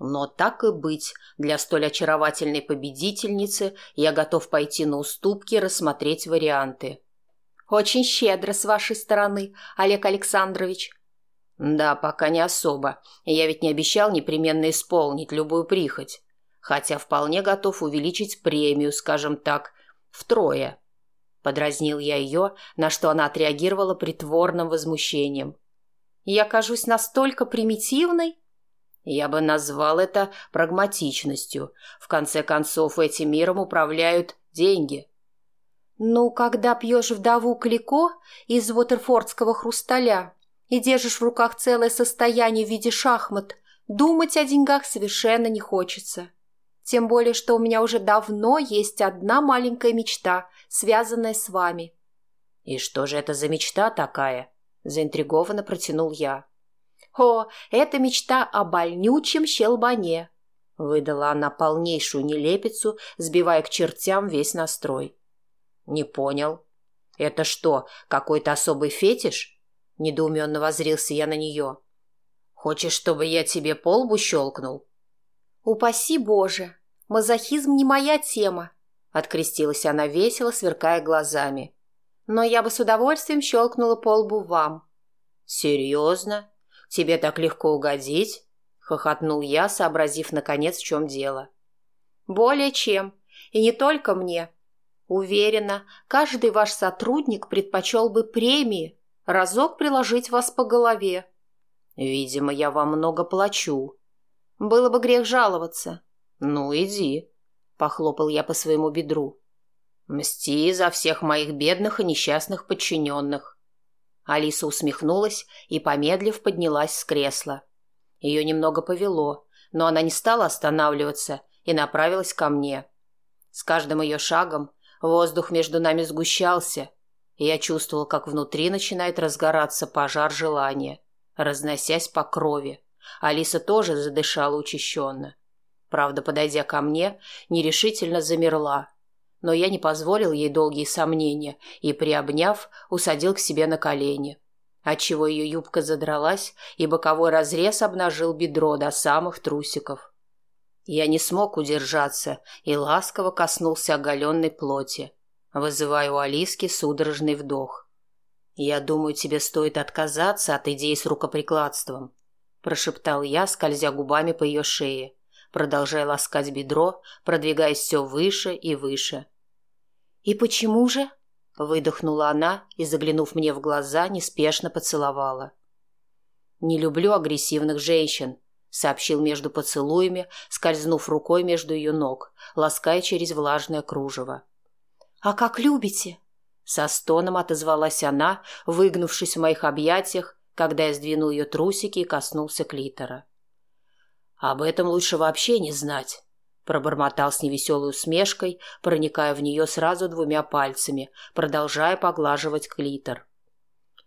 Но так и быть, для столь очаровательной победительницы я готов пойти на уступки рассмотреть варианты. Очень щедро с вашей стороны, Олег Александрович. Да, пока не особо. Я ведь не обещал непременно исполнить любую прихоть. Хотя вполне готов увеличить премию, скажем так, втрое. Подразнил я ее, на что она отреагировала притворным возмущением. Я кажусь настолько примитивной? Я бы назвал это прагматичностью. В конце концов, этим миром управляют деньги. Ну, когда пьешь вдову Клико из Уотерфордского хрусталя и держишь в руках целое состояние в виде шахмат, думать о деньгах совершенно не хочется. Тем более, что у меня уже давно есть одна маленькая мечта, связанная с вами. «И что же это за мечта такая?» – заинтригованно протянул я. «О, это мечта о больнючем щелбане!» Выдала она полнейшую нелепицу, сбивая к чертям весь настрой. «Не понял. Это что, какой-то особый фетиш?» Недоуменно возрился я на нее. «Хочешь, чтобы я тебе полбу щелкнул?» «Упаси Боже! Мазохизм не моя тема!» Открестилась она весело, сверкая глазами. «Но я бы с удовольствием щелкнула полбу вам». «Серьезно?» Тебе так легко угодить?» — хохотнул я, сообразив, наконец, в чем дело. «Более чем. И не только мне. Уверена, каждый ваш сотрудник предпочел бы премии, разок приложить вас по голове». «Видимо, я вам много плачу». «Было бы грех жаловаться». «Ну, иди», — похлопал я по своему бедру. «Мсти за всех моих бедных и несчастных подчиненных». Алиса усмехнулась и, помедлив, поднялась с кресла. Ее немного повело, но она не стала останавливаться и направилась ко мне. С каждым ее шагом воздух между нами сгущался, и я чувствовал, как внутри начинает разгораться пожар желания, разносясь по крови. Алиса тоже задышала учащенно. Правда, подойдя ко мне, нерешительно замерла, но я не позволил ей долгие сомнения и, приобняв, усадил к себе на колени, отчего ее юбка задралась, и боковой разрез обнажил бедро до самых трусиков. Я не смог удержаться и ласково коснулся оголенной плоти, вызывая у Алиски судорожный вдох. «Я думаю, тебе стоит отказаться от идеи с рукоприкладством», прошептал я, скользя губами по ее шее, продолжая ласкать бедро, продвигаясь все выше и выше. «И почему же?» – выдохнула она и, заглянув мне в глаза, неспешно поцеловала. «Не люблю агрессивных женщин», – сообщил между поцелуями, скользнув рукой между ее ног, лаская через влажное кружево. «А как любите?» Со стоном отозвалась она, выгнувшись в моих объятиях, когда я сдвинул ее трусики и коснулся клитора. «Об этом лучше вообще не знать», — пробормотал с невеселой усмешкой, проникая в нее сразу двумя пальцами, продолжая поглаживать клитор.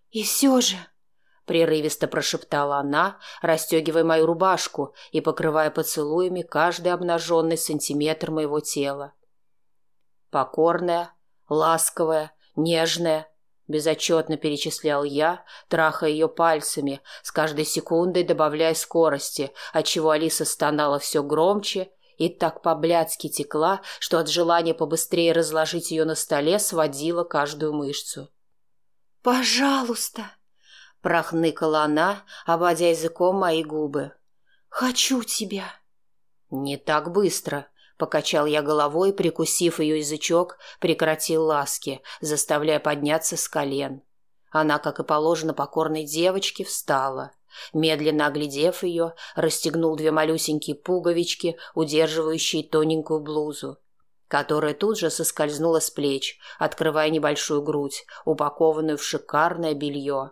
«И все же...» — прерывисто прошептала она, расстегивая мою рубашку и покрывая поцелуями каждый обнаженный сантиметр моего тела. Покорная, ласковая, нежная, безотчетно перечислял я, трахая ее пальцами, с каждой секундой добавляя скорости, отчего Алиса стонала все громче и так по-блядски текла, что от желания побыстрее разложить ее на столе сводила каждую мышцу. «Пожалуйста!» — прохныкала она, обводя языком мои губы. «Хочу тебя!» «Не так быстро!» — покачал я головой, прикусив ее язычок, прекратил ласки, заставляя подняться с колен. Она, как и положено покорной девочке, встала. Медленно оглядев ее, расстегнул две малюсенькие пуговички, удерживающие тоненькую блузу, которая тут же соскользнула с плеч, открывая небольшую грудь, упакованную в шикарное белье.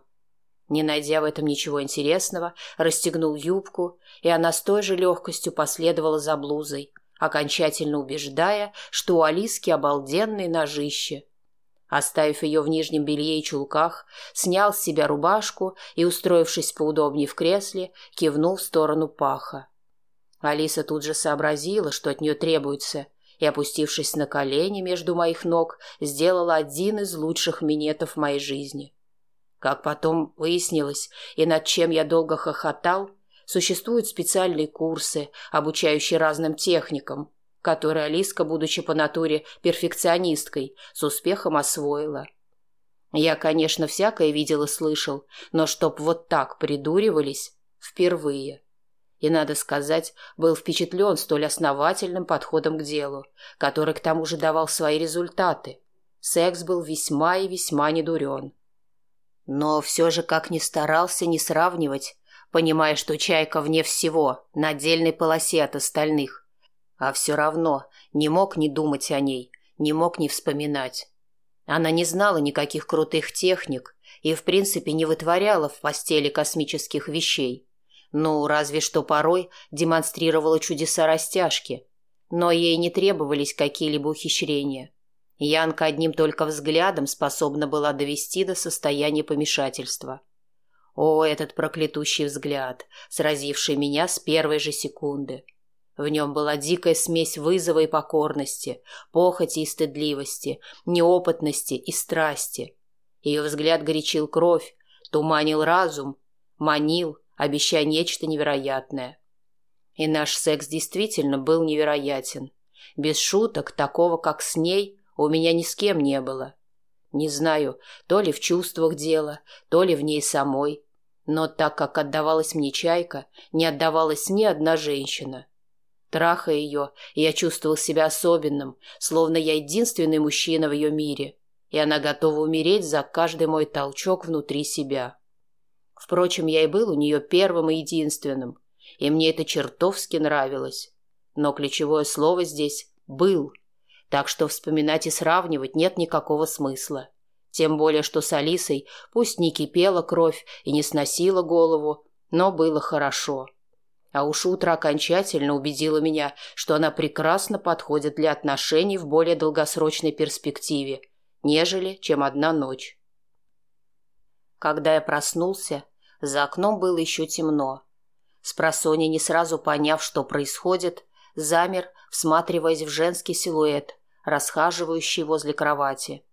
Не найдя в этом ничего интересного, расстегнул юбку, и она с той же легкостью последовала за блузой, окончательно убеждая, что у Алиски обалденные ножище. Оставив ее в нижнем белье и чулках, снял с себя рубашку и, устроившись поудобнее в кресле, кивнул в сторону паха. Алиса тут же сообразила, что от нее требуется, и, опустившись на колени между моих ног, сделала один из лучших минетов моей жизни. Как потом выяснилось, и над чем я долго хохотал – Существуют специальные курсы, обучающие разным техникам, которые Алиска, будучи по натуре перфекционисткой, с успехом освоила. Я, конечно, всякое видел и слышал, но чтоб вот так придуривались – впервые. И, надо сказать, был впечатлен столь основательным подходом к делу, который к тому же давал свои результаты. Секс был весьма и весьма недурен. Но все же, как ни старался не сравнивать, понимая, что чайка вне всего, на отдельной полосе от остальных. А все равно не мог не думать о ней, не мог не вспоминать. Она не знала никаких крутых техник и, в принципе, не вытворяла в постели космических вещей. Ну, разве что порой демонстрировала чудеса растяжки. Но ей не требовались какие-либо ухищрения. Янка одним только взглядом способна была довести до состояния помешательства. О, этот проклятущий взгляд, сразивший меня с первой же секунды. В нем была дикая смесь вызова и покорности, похоти и стыдливости, неопытности и страсти. Ее взгляд горячил кровь, туманил разум, манил, обещая нечто невероятное. И наш секс действительно был невероятен. Без шуток, такого, как с ней, у меня ни с кем не было. Не знаю, то ли в чувствах дело, то ли в ней самой, но так как отдавалась мне чайка, не отдавалась ни одна женщина. Трахая ее, я чувствовал себя особенным, словно я единственный мужчина в ее мире, и она готова умереть за каждый мой толчок внутри себя. Впрочем, я и был у нее первым и единственным, и мне это чертовски нравилось. Но ключевое слово здесь «был», так что вспоминать и сравнивать нет никакого смысла. Тем более, что с Алисой пусть не кипела кровь и не сносила голову, но было хорошо. А уж утро окончательно убедило меня, что она прекрасно подходит для отношений в более долгосрочной перспективе, нежели чем одна ночь. Когда я проснулся, за окном было еще темно. Спросонья, не сразу поняв, что происходит, замер, всматриваясь в женский силуэт, расхаживающий возле кровати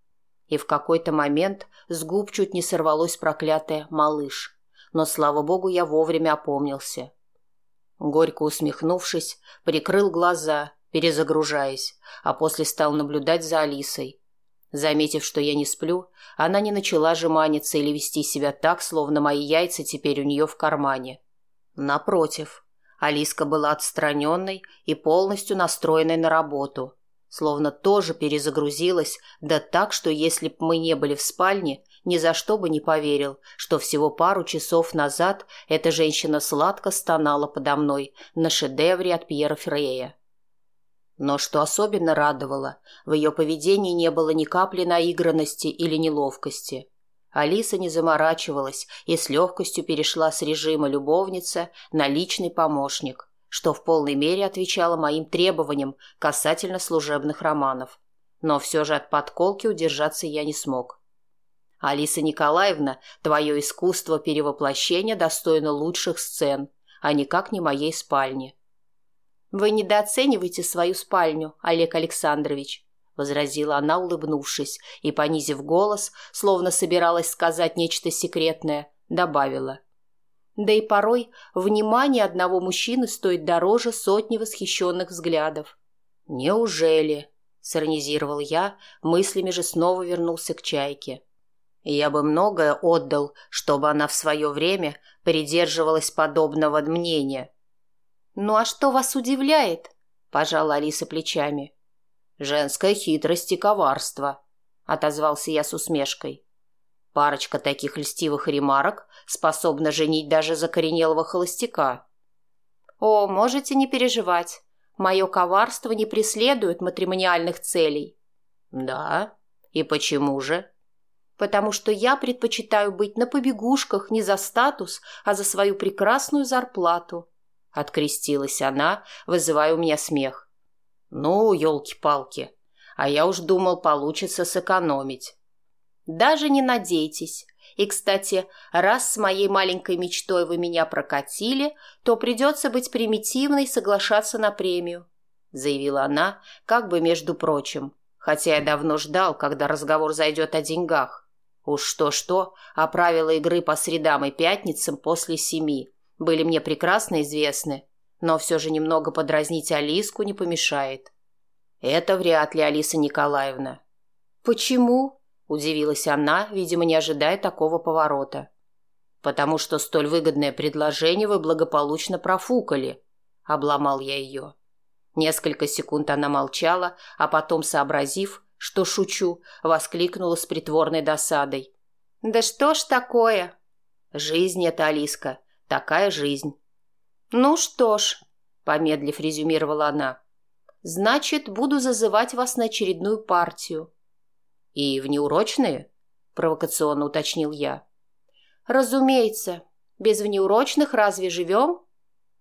и в какой-то момент с губ чуть не сорвалось проклятое «малыш». Но, слава богу, я вовремя опомнился. Горько усмехнувшись, прикрыл глаза, перезагружаясь, а после стал наблюдать за Алисой. Заметив, что я не сплю, она не начала жеманиться или вести себя так, словно мои яйца теперь у нее в кармане. Напротив, Алиска была отстраненной и полностью настроенной на работу – словно тоже перезагрузилась, да так, что если б мы не были в спальне, ни за что бы не поверил, что всего пару часов назад эта женщина сладко стонала подо мной на шедевре от Пьера Фрея. Но что особенно радовало, в ее поведении не было ни капли наигранности или неловкости. Алиса не заморачивалась и с легкостью перешла с режима любовница на личный помощник, что в полной мере отвечало моим требованиям касательно служебных романов. Но все же от подколки удержаться я не смог. Алиса Николаевна, твое искусство перевоплощения достойно лучших сцен, а никак не моей спальни. «Вы недооцениваете свою спальню, Олег Александрович», — возразила она, улыбнувшись, и, понизив голос, словно собиралась сказать нечто секретное, добавила. «Да и порой внимание одного мужчины стоит дороже сотни восхищенных взглядов». «Неужели?» — сиронизировал я, мыслями же снова вернулся к чайке. Я бы многое отдал, чтобы она в свое время придерживалась подобного мнения, «Ну а что вас удивляет?» – пожала Алиса плечами. «Женская хитрость и коварство», – отозвался я с усмешкой. «Парочка таких льстивых ремарок способна женить даже закоренелого холостяка». «О, можете не переживать. Мое коварство не преследует матримониальных целей». «Да? И почему же?» «Потому что я предпочитаю быть на побегушках не за статус, а за свою прекрасную зарплату», Открестилась она, вызывая у меня смех. Ну, елки-палки. А я уж думал, получится сэкономить. Даже не надейтесь. И, кстати, раз с моей маленькой мечтой вы меня прокатили, то придется быть примитивной и соглашаться на премию», — заявила она, как бы между прочим, хотя я давно ждал, когда разговор зайдет о деньгах. Уж что-что, а правила игры по средам и пятницам после семи были мне прекрасно известны, но все же немного подразнить Алиску не помешает. Это вряд ли Алиса Николаевна. Почему? Удивилась она, видимо, не ожидая такого поворота. Потому что столь выгодное предложение вы благополучно профукали. Обломал я ее. Несколько секунд она молчала, а потом, сообразив, что шучу, воскликнула с притворной досадой. «Да что ж такое?» «Жизнь это, Алиска, Такая жизнь. Ну что ж, помедлив резюмировала она. Значит, буду зазывать вас на очередную партию. И в неурочные? Провокационно уточнил я. Разумеется. Без внеурочных разве живем?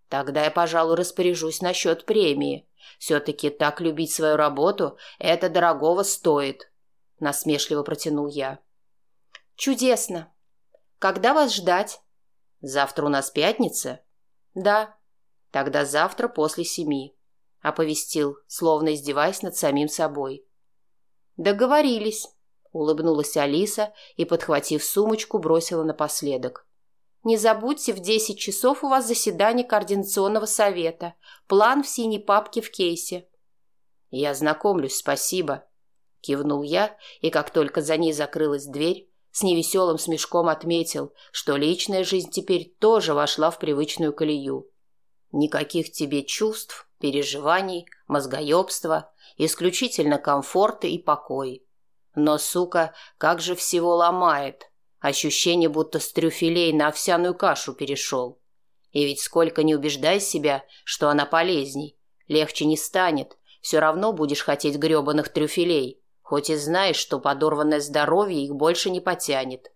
Тогда я, пожалуй, распоряжусь насчет премии. Все-таки так любить свою работу – это дорогого стоит. Насмешливо протянул я. Чудесно. Когда вас ждать? Завтра у нас пятница? Да. Тогда завтра после семи. Оповестил, словно издеваясь над самим собой. Договорились. Улыбнулась Алиса и, подхватив сумочку, бросила напоследок. Не забудьте, в десять часов у вас заседание координационного совета. План в синей папке в кейсе. Я знакомлюсь, спасибо. Кивнул я, и как только за ней закрылась дверь, с невеселым смешком отметил, что личная жизнь теперь тоже вошла в привычную колею. Никаких тебе чувств, переживаний, мозгоебства, исключительно комфорт и покой. Но, сука, как же всего ломает. Ощущение, будто с трюфелей на овсяную кашу перешел. И ведь сколько не убеждай себя, что она полезней, легче не станет, все равно будешь хотеть гребаных трюфелей хоть и знаешь, что подорванное здоровье их больше не потянет.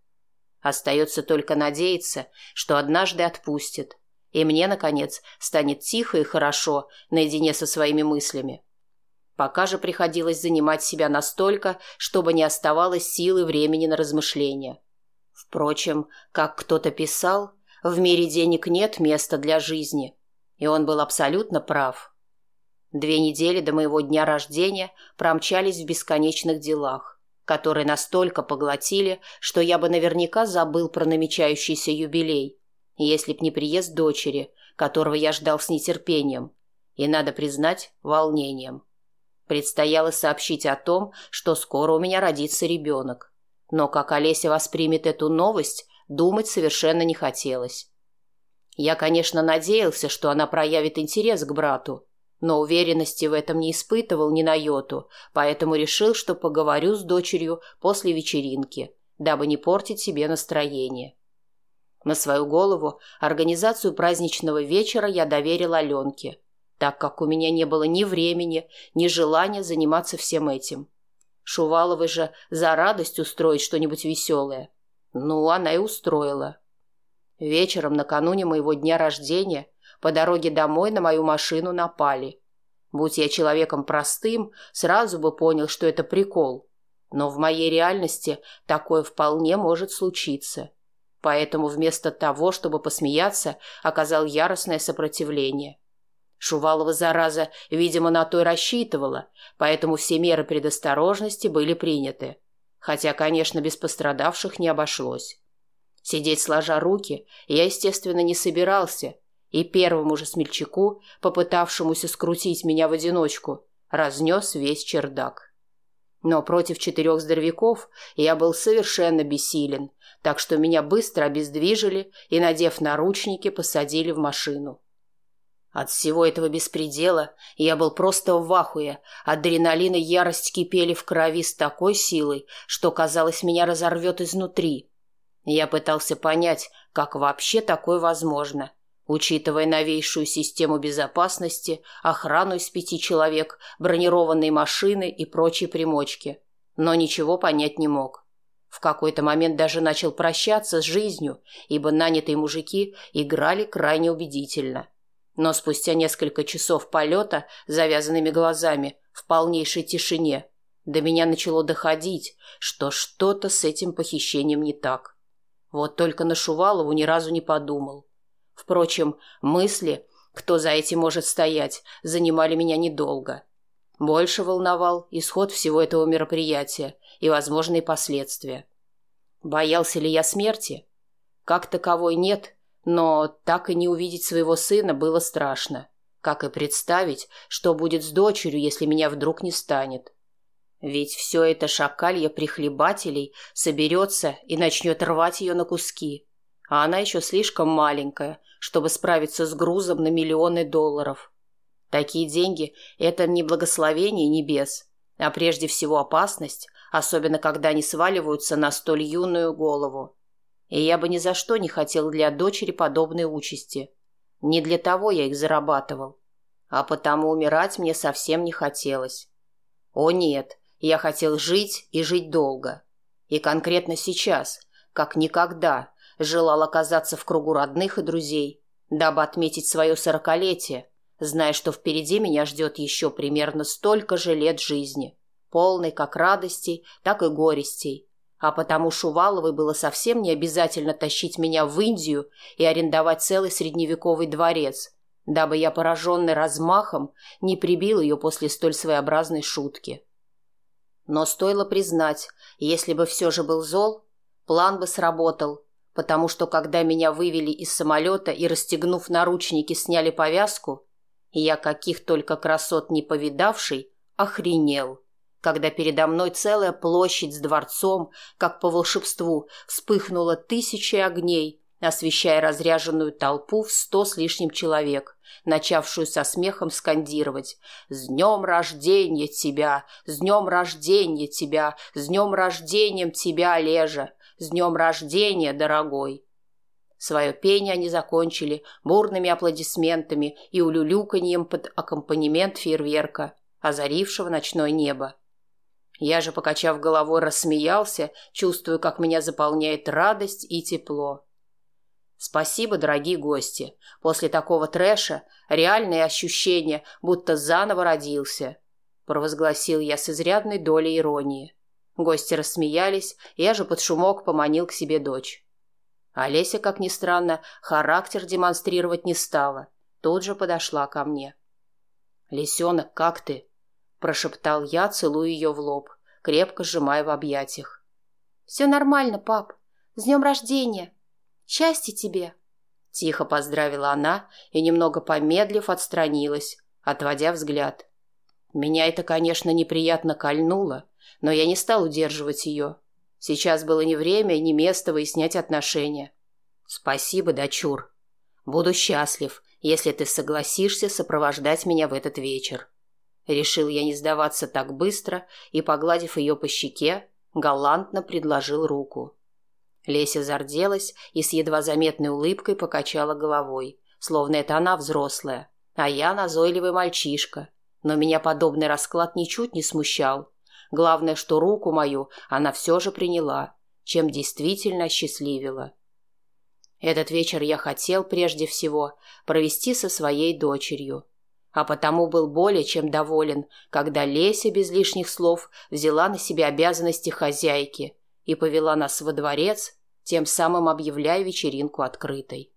Остается только надеяться, что однажды отпустит, и мне, наконец, станет тихо и хорошо наедине со своими мыслями. Пока же приходилось занимать себя настолько, чтобы не оставалось силы времени на размышления. Впрочем, как кто-то писал, в мире денег нет места для жизни, и он был абсолютно прав. Две недели до моего дня рождения промчались в бесконечных делах, которые настолько поглотили, что я бы наверняка забыл про намечающийся юбилей, если б не приезд дочери, которого я ждал с нетерпением и, надо признать, волнением. Предстояло сообщить о том, что скоро у меня родится ребенок. Но как Олеся воспримет эту новость, думать совершенно не хотелось. Я, конечно, надеялся, что она проявит интерес к брату, но уверенности в этом не испытывал ни на йоту, поэтому решил, что поговорю с дочерью после вечеринки, дабы не портить себе настроение. На свою голову организацию праздничного вечера я доверил Аленке. так как у меня не было ни времени, ни желания заниматься всем этим. Шуваловой же за радость устроить что-нибудь веселое. Ну, она и устроила. Вечером, накануне моего дня рождения, по дороге домой на мою машину напали. Будь я человеком простым, сразу бы понял, что это прикол. Но в моей реальности такое вполне может случиться. Поэтому вместо того, чтобы посмеяться, оказал яростное сопротивление. Шувалова, зараза, видимо, на то и рассчитывала, поэтому все меры предосторожности были приняты. Хотя, конечно, без пострадавших не обошлось. Сидеть сложа руки я, естественно, не собирался, и первому же смельчаку, попытавшемуся скрутить меня в одиночку, разнес весь чердак. Но против четырех здоровяков я был совершенно бессилен, так что меня быстро обездвижили и, надев наручники, посадили в машину. От всего этого беспредела я был просто в ахуе. Адреналин и ярость кипели в крови с такой силой, что, казалось, меня разорвет изнутри. Я пытался понять, как вообще такое возможно, учитывая новейшую систему безопасности, охрану из пяти человек, бронированные машины и прочие примочки. Но ничего понять не мог. В какой-то момент даже начал прощаться с жизнью, ибо нанятые мужики играли крайне убедительно. Но спустя несколько часов полета завязанными глазами в полнейшей тишине до меня начало доходить, что что-то с этим похищением не так. Вот только на Шувалову ни разу не подумал. Впрочем, мысли, кто за этим может стоять, занимали меня недолго. Больше волновал исход всего этого мероприятия и возможные последствия. Боялся ли я смерти? Как таковой нет, но так и не увидеть своего сына было страшно. Как и представить, что будет с дочерью, если меня вдруг не станет. Ведь все это шакалье прихлебателей соберется и начнет рвать ее на куски. А она еще слишком маленькая, чтобы справиться с грузом на миллионы долларов. Такие деньги – это не благословение небес, а прежде всего опасность, особенно когда они сваливаются на столь юную голову. И я бы ни за что не хотел для дочери подобной участи. Не для того я их зарабатывал. А потому умирать мне совсем не хотелось. О нет, я хотел жить и жить долго. И конкретно сейчас, как никогда, желал оказаться в кругу родных и друзей, дабы отметить свое сорокалетие, зная, что впереди меня ждет еще примерно столько же лет жизни, полной как радостей, так и горестей, а потому Шуваловой было совсем не обязательно тащить меня в Индию и арендовать целый средневековый дворец, дабы я, пораженный размахом, не прибил ее после столь своеобразной шутки. Но стоило признать, если бы все же был зол, план бы сработал, потому что когда меня вывели из самолета и, расстегнув наручники, сняли повязку, я каких только красот не повидавший, охренел когда передо мной целая площадь с дворцом, как по волшебству, вспыхнула тысячи огней, освещая разряженную толпу в сто с лишним человек, начавшую со смехом скандировать «С днем рождения тебя! С днем рождения тебя! С днем рождением тебя, Олежа! С днем рождения, дорогой!» Свое пение они закончили бурными аплодисментами и улюлюканьем под аккомпанемент фейерверка, озарившего ночное небо. Я же, покачав головой, рассмеялся, чувствуя, как меня заполняет радость и тепло. Спасибо, дорогие гости. После такого трэша реальное ощущение, будто заново родился, провозгласил я с изрядной долей иронии. Гости рассмеялись, я же под шумок поманил к себе дочь. Олеся, как ни странно, характер демонстрировать не стала. Тут же подошла ко мне. «Лисенок, как ты?» Прошептал я, целуя ее в лоб, крепко сжимая в объятиях. «Все нормально, пап. С днем рождения. Счастья тебе!» Тихо поздравила она и, немного помедлив, отстранилась, отводя взгляд. Меня это, конечно, неприятно кольнуло, но я не стал удерживать ее. Сейчас было не время и не место выяснять отношения. «Спасибо, дочур. Буду счастлив, если ты согласишься сопровождать меня в этот вечер». Решил я не сдаваться так быстро и, погладив ее по щеке, галантно предложил руку. Леся зарделась и с едва заметной улыбкой покачала головой, словно это она взрослая, А я назойливый мальчишка. Но меня подобный расклад ничуть не смущал. Главное, что руку мою она все же приняла, чем действительно осчастливила. Этот вечер я хотел прежде всего провести со своей дочерью. А потому был более чем доволен, когда Леся без лишних слов взяла на себя обязанности хозяйки и повела нас во дворец, тем самым объявляя вечеринку открытой.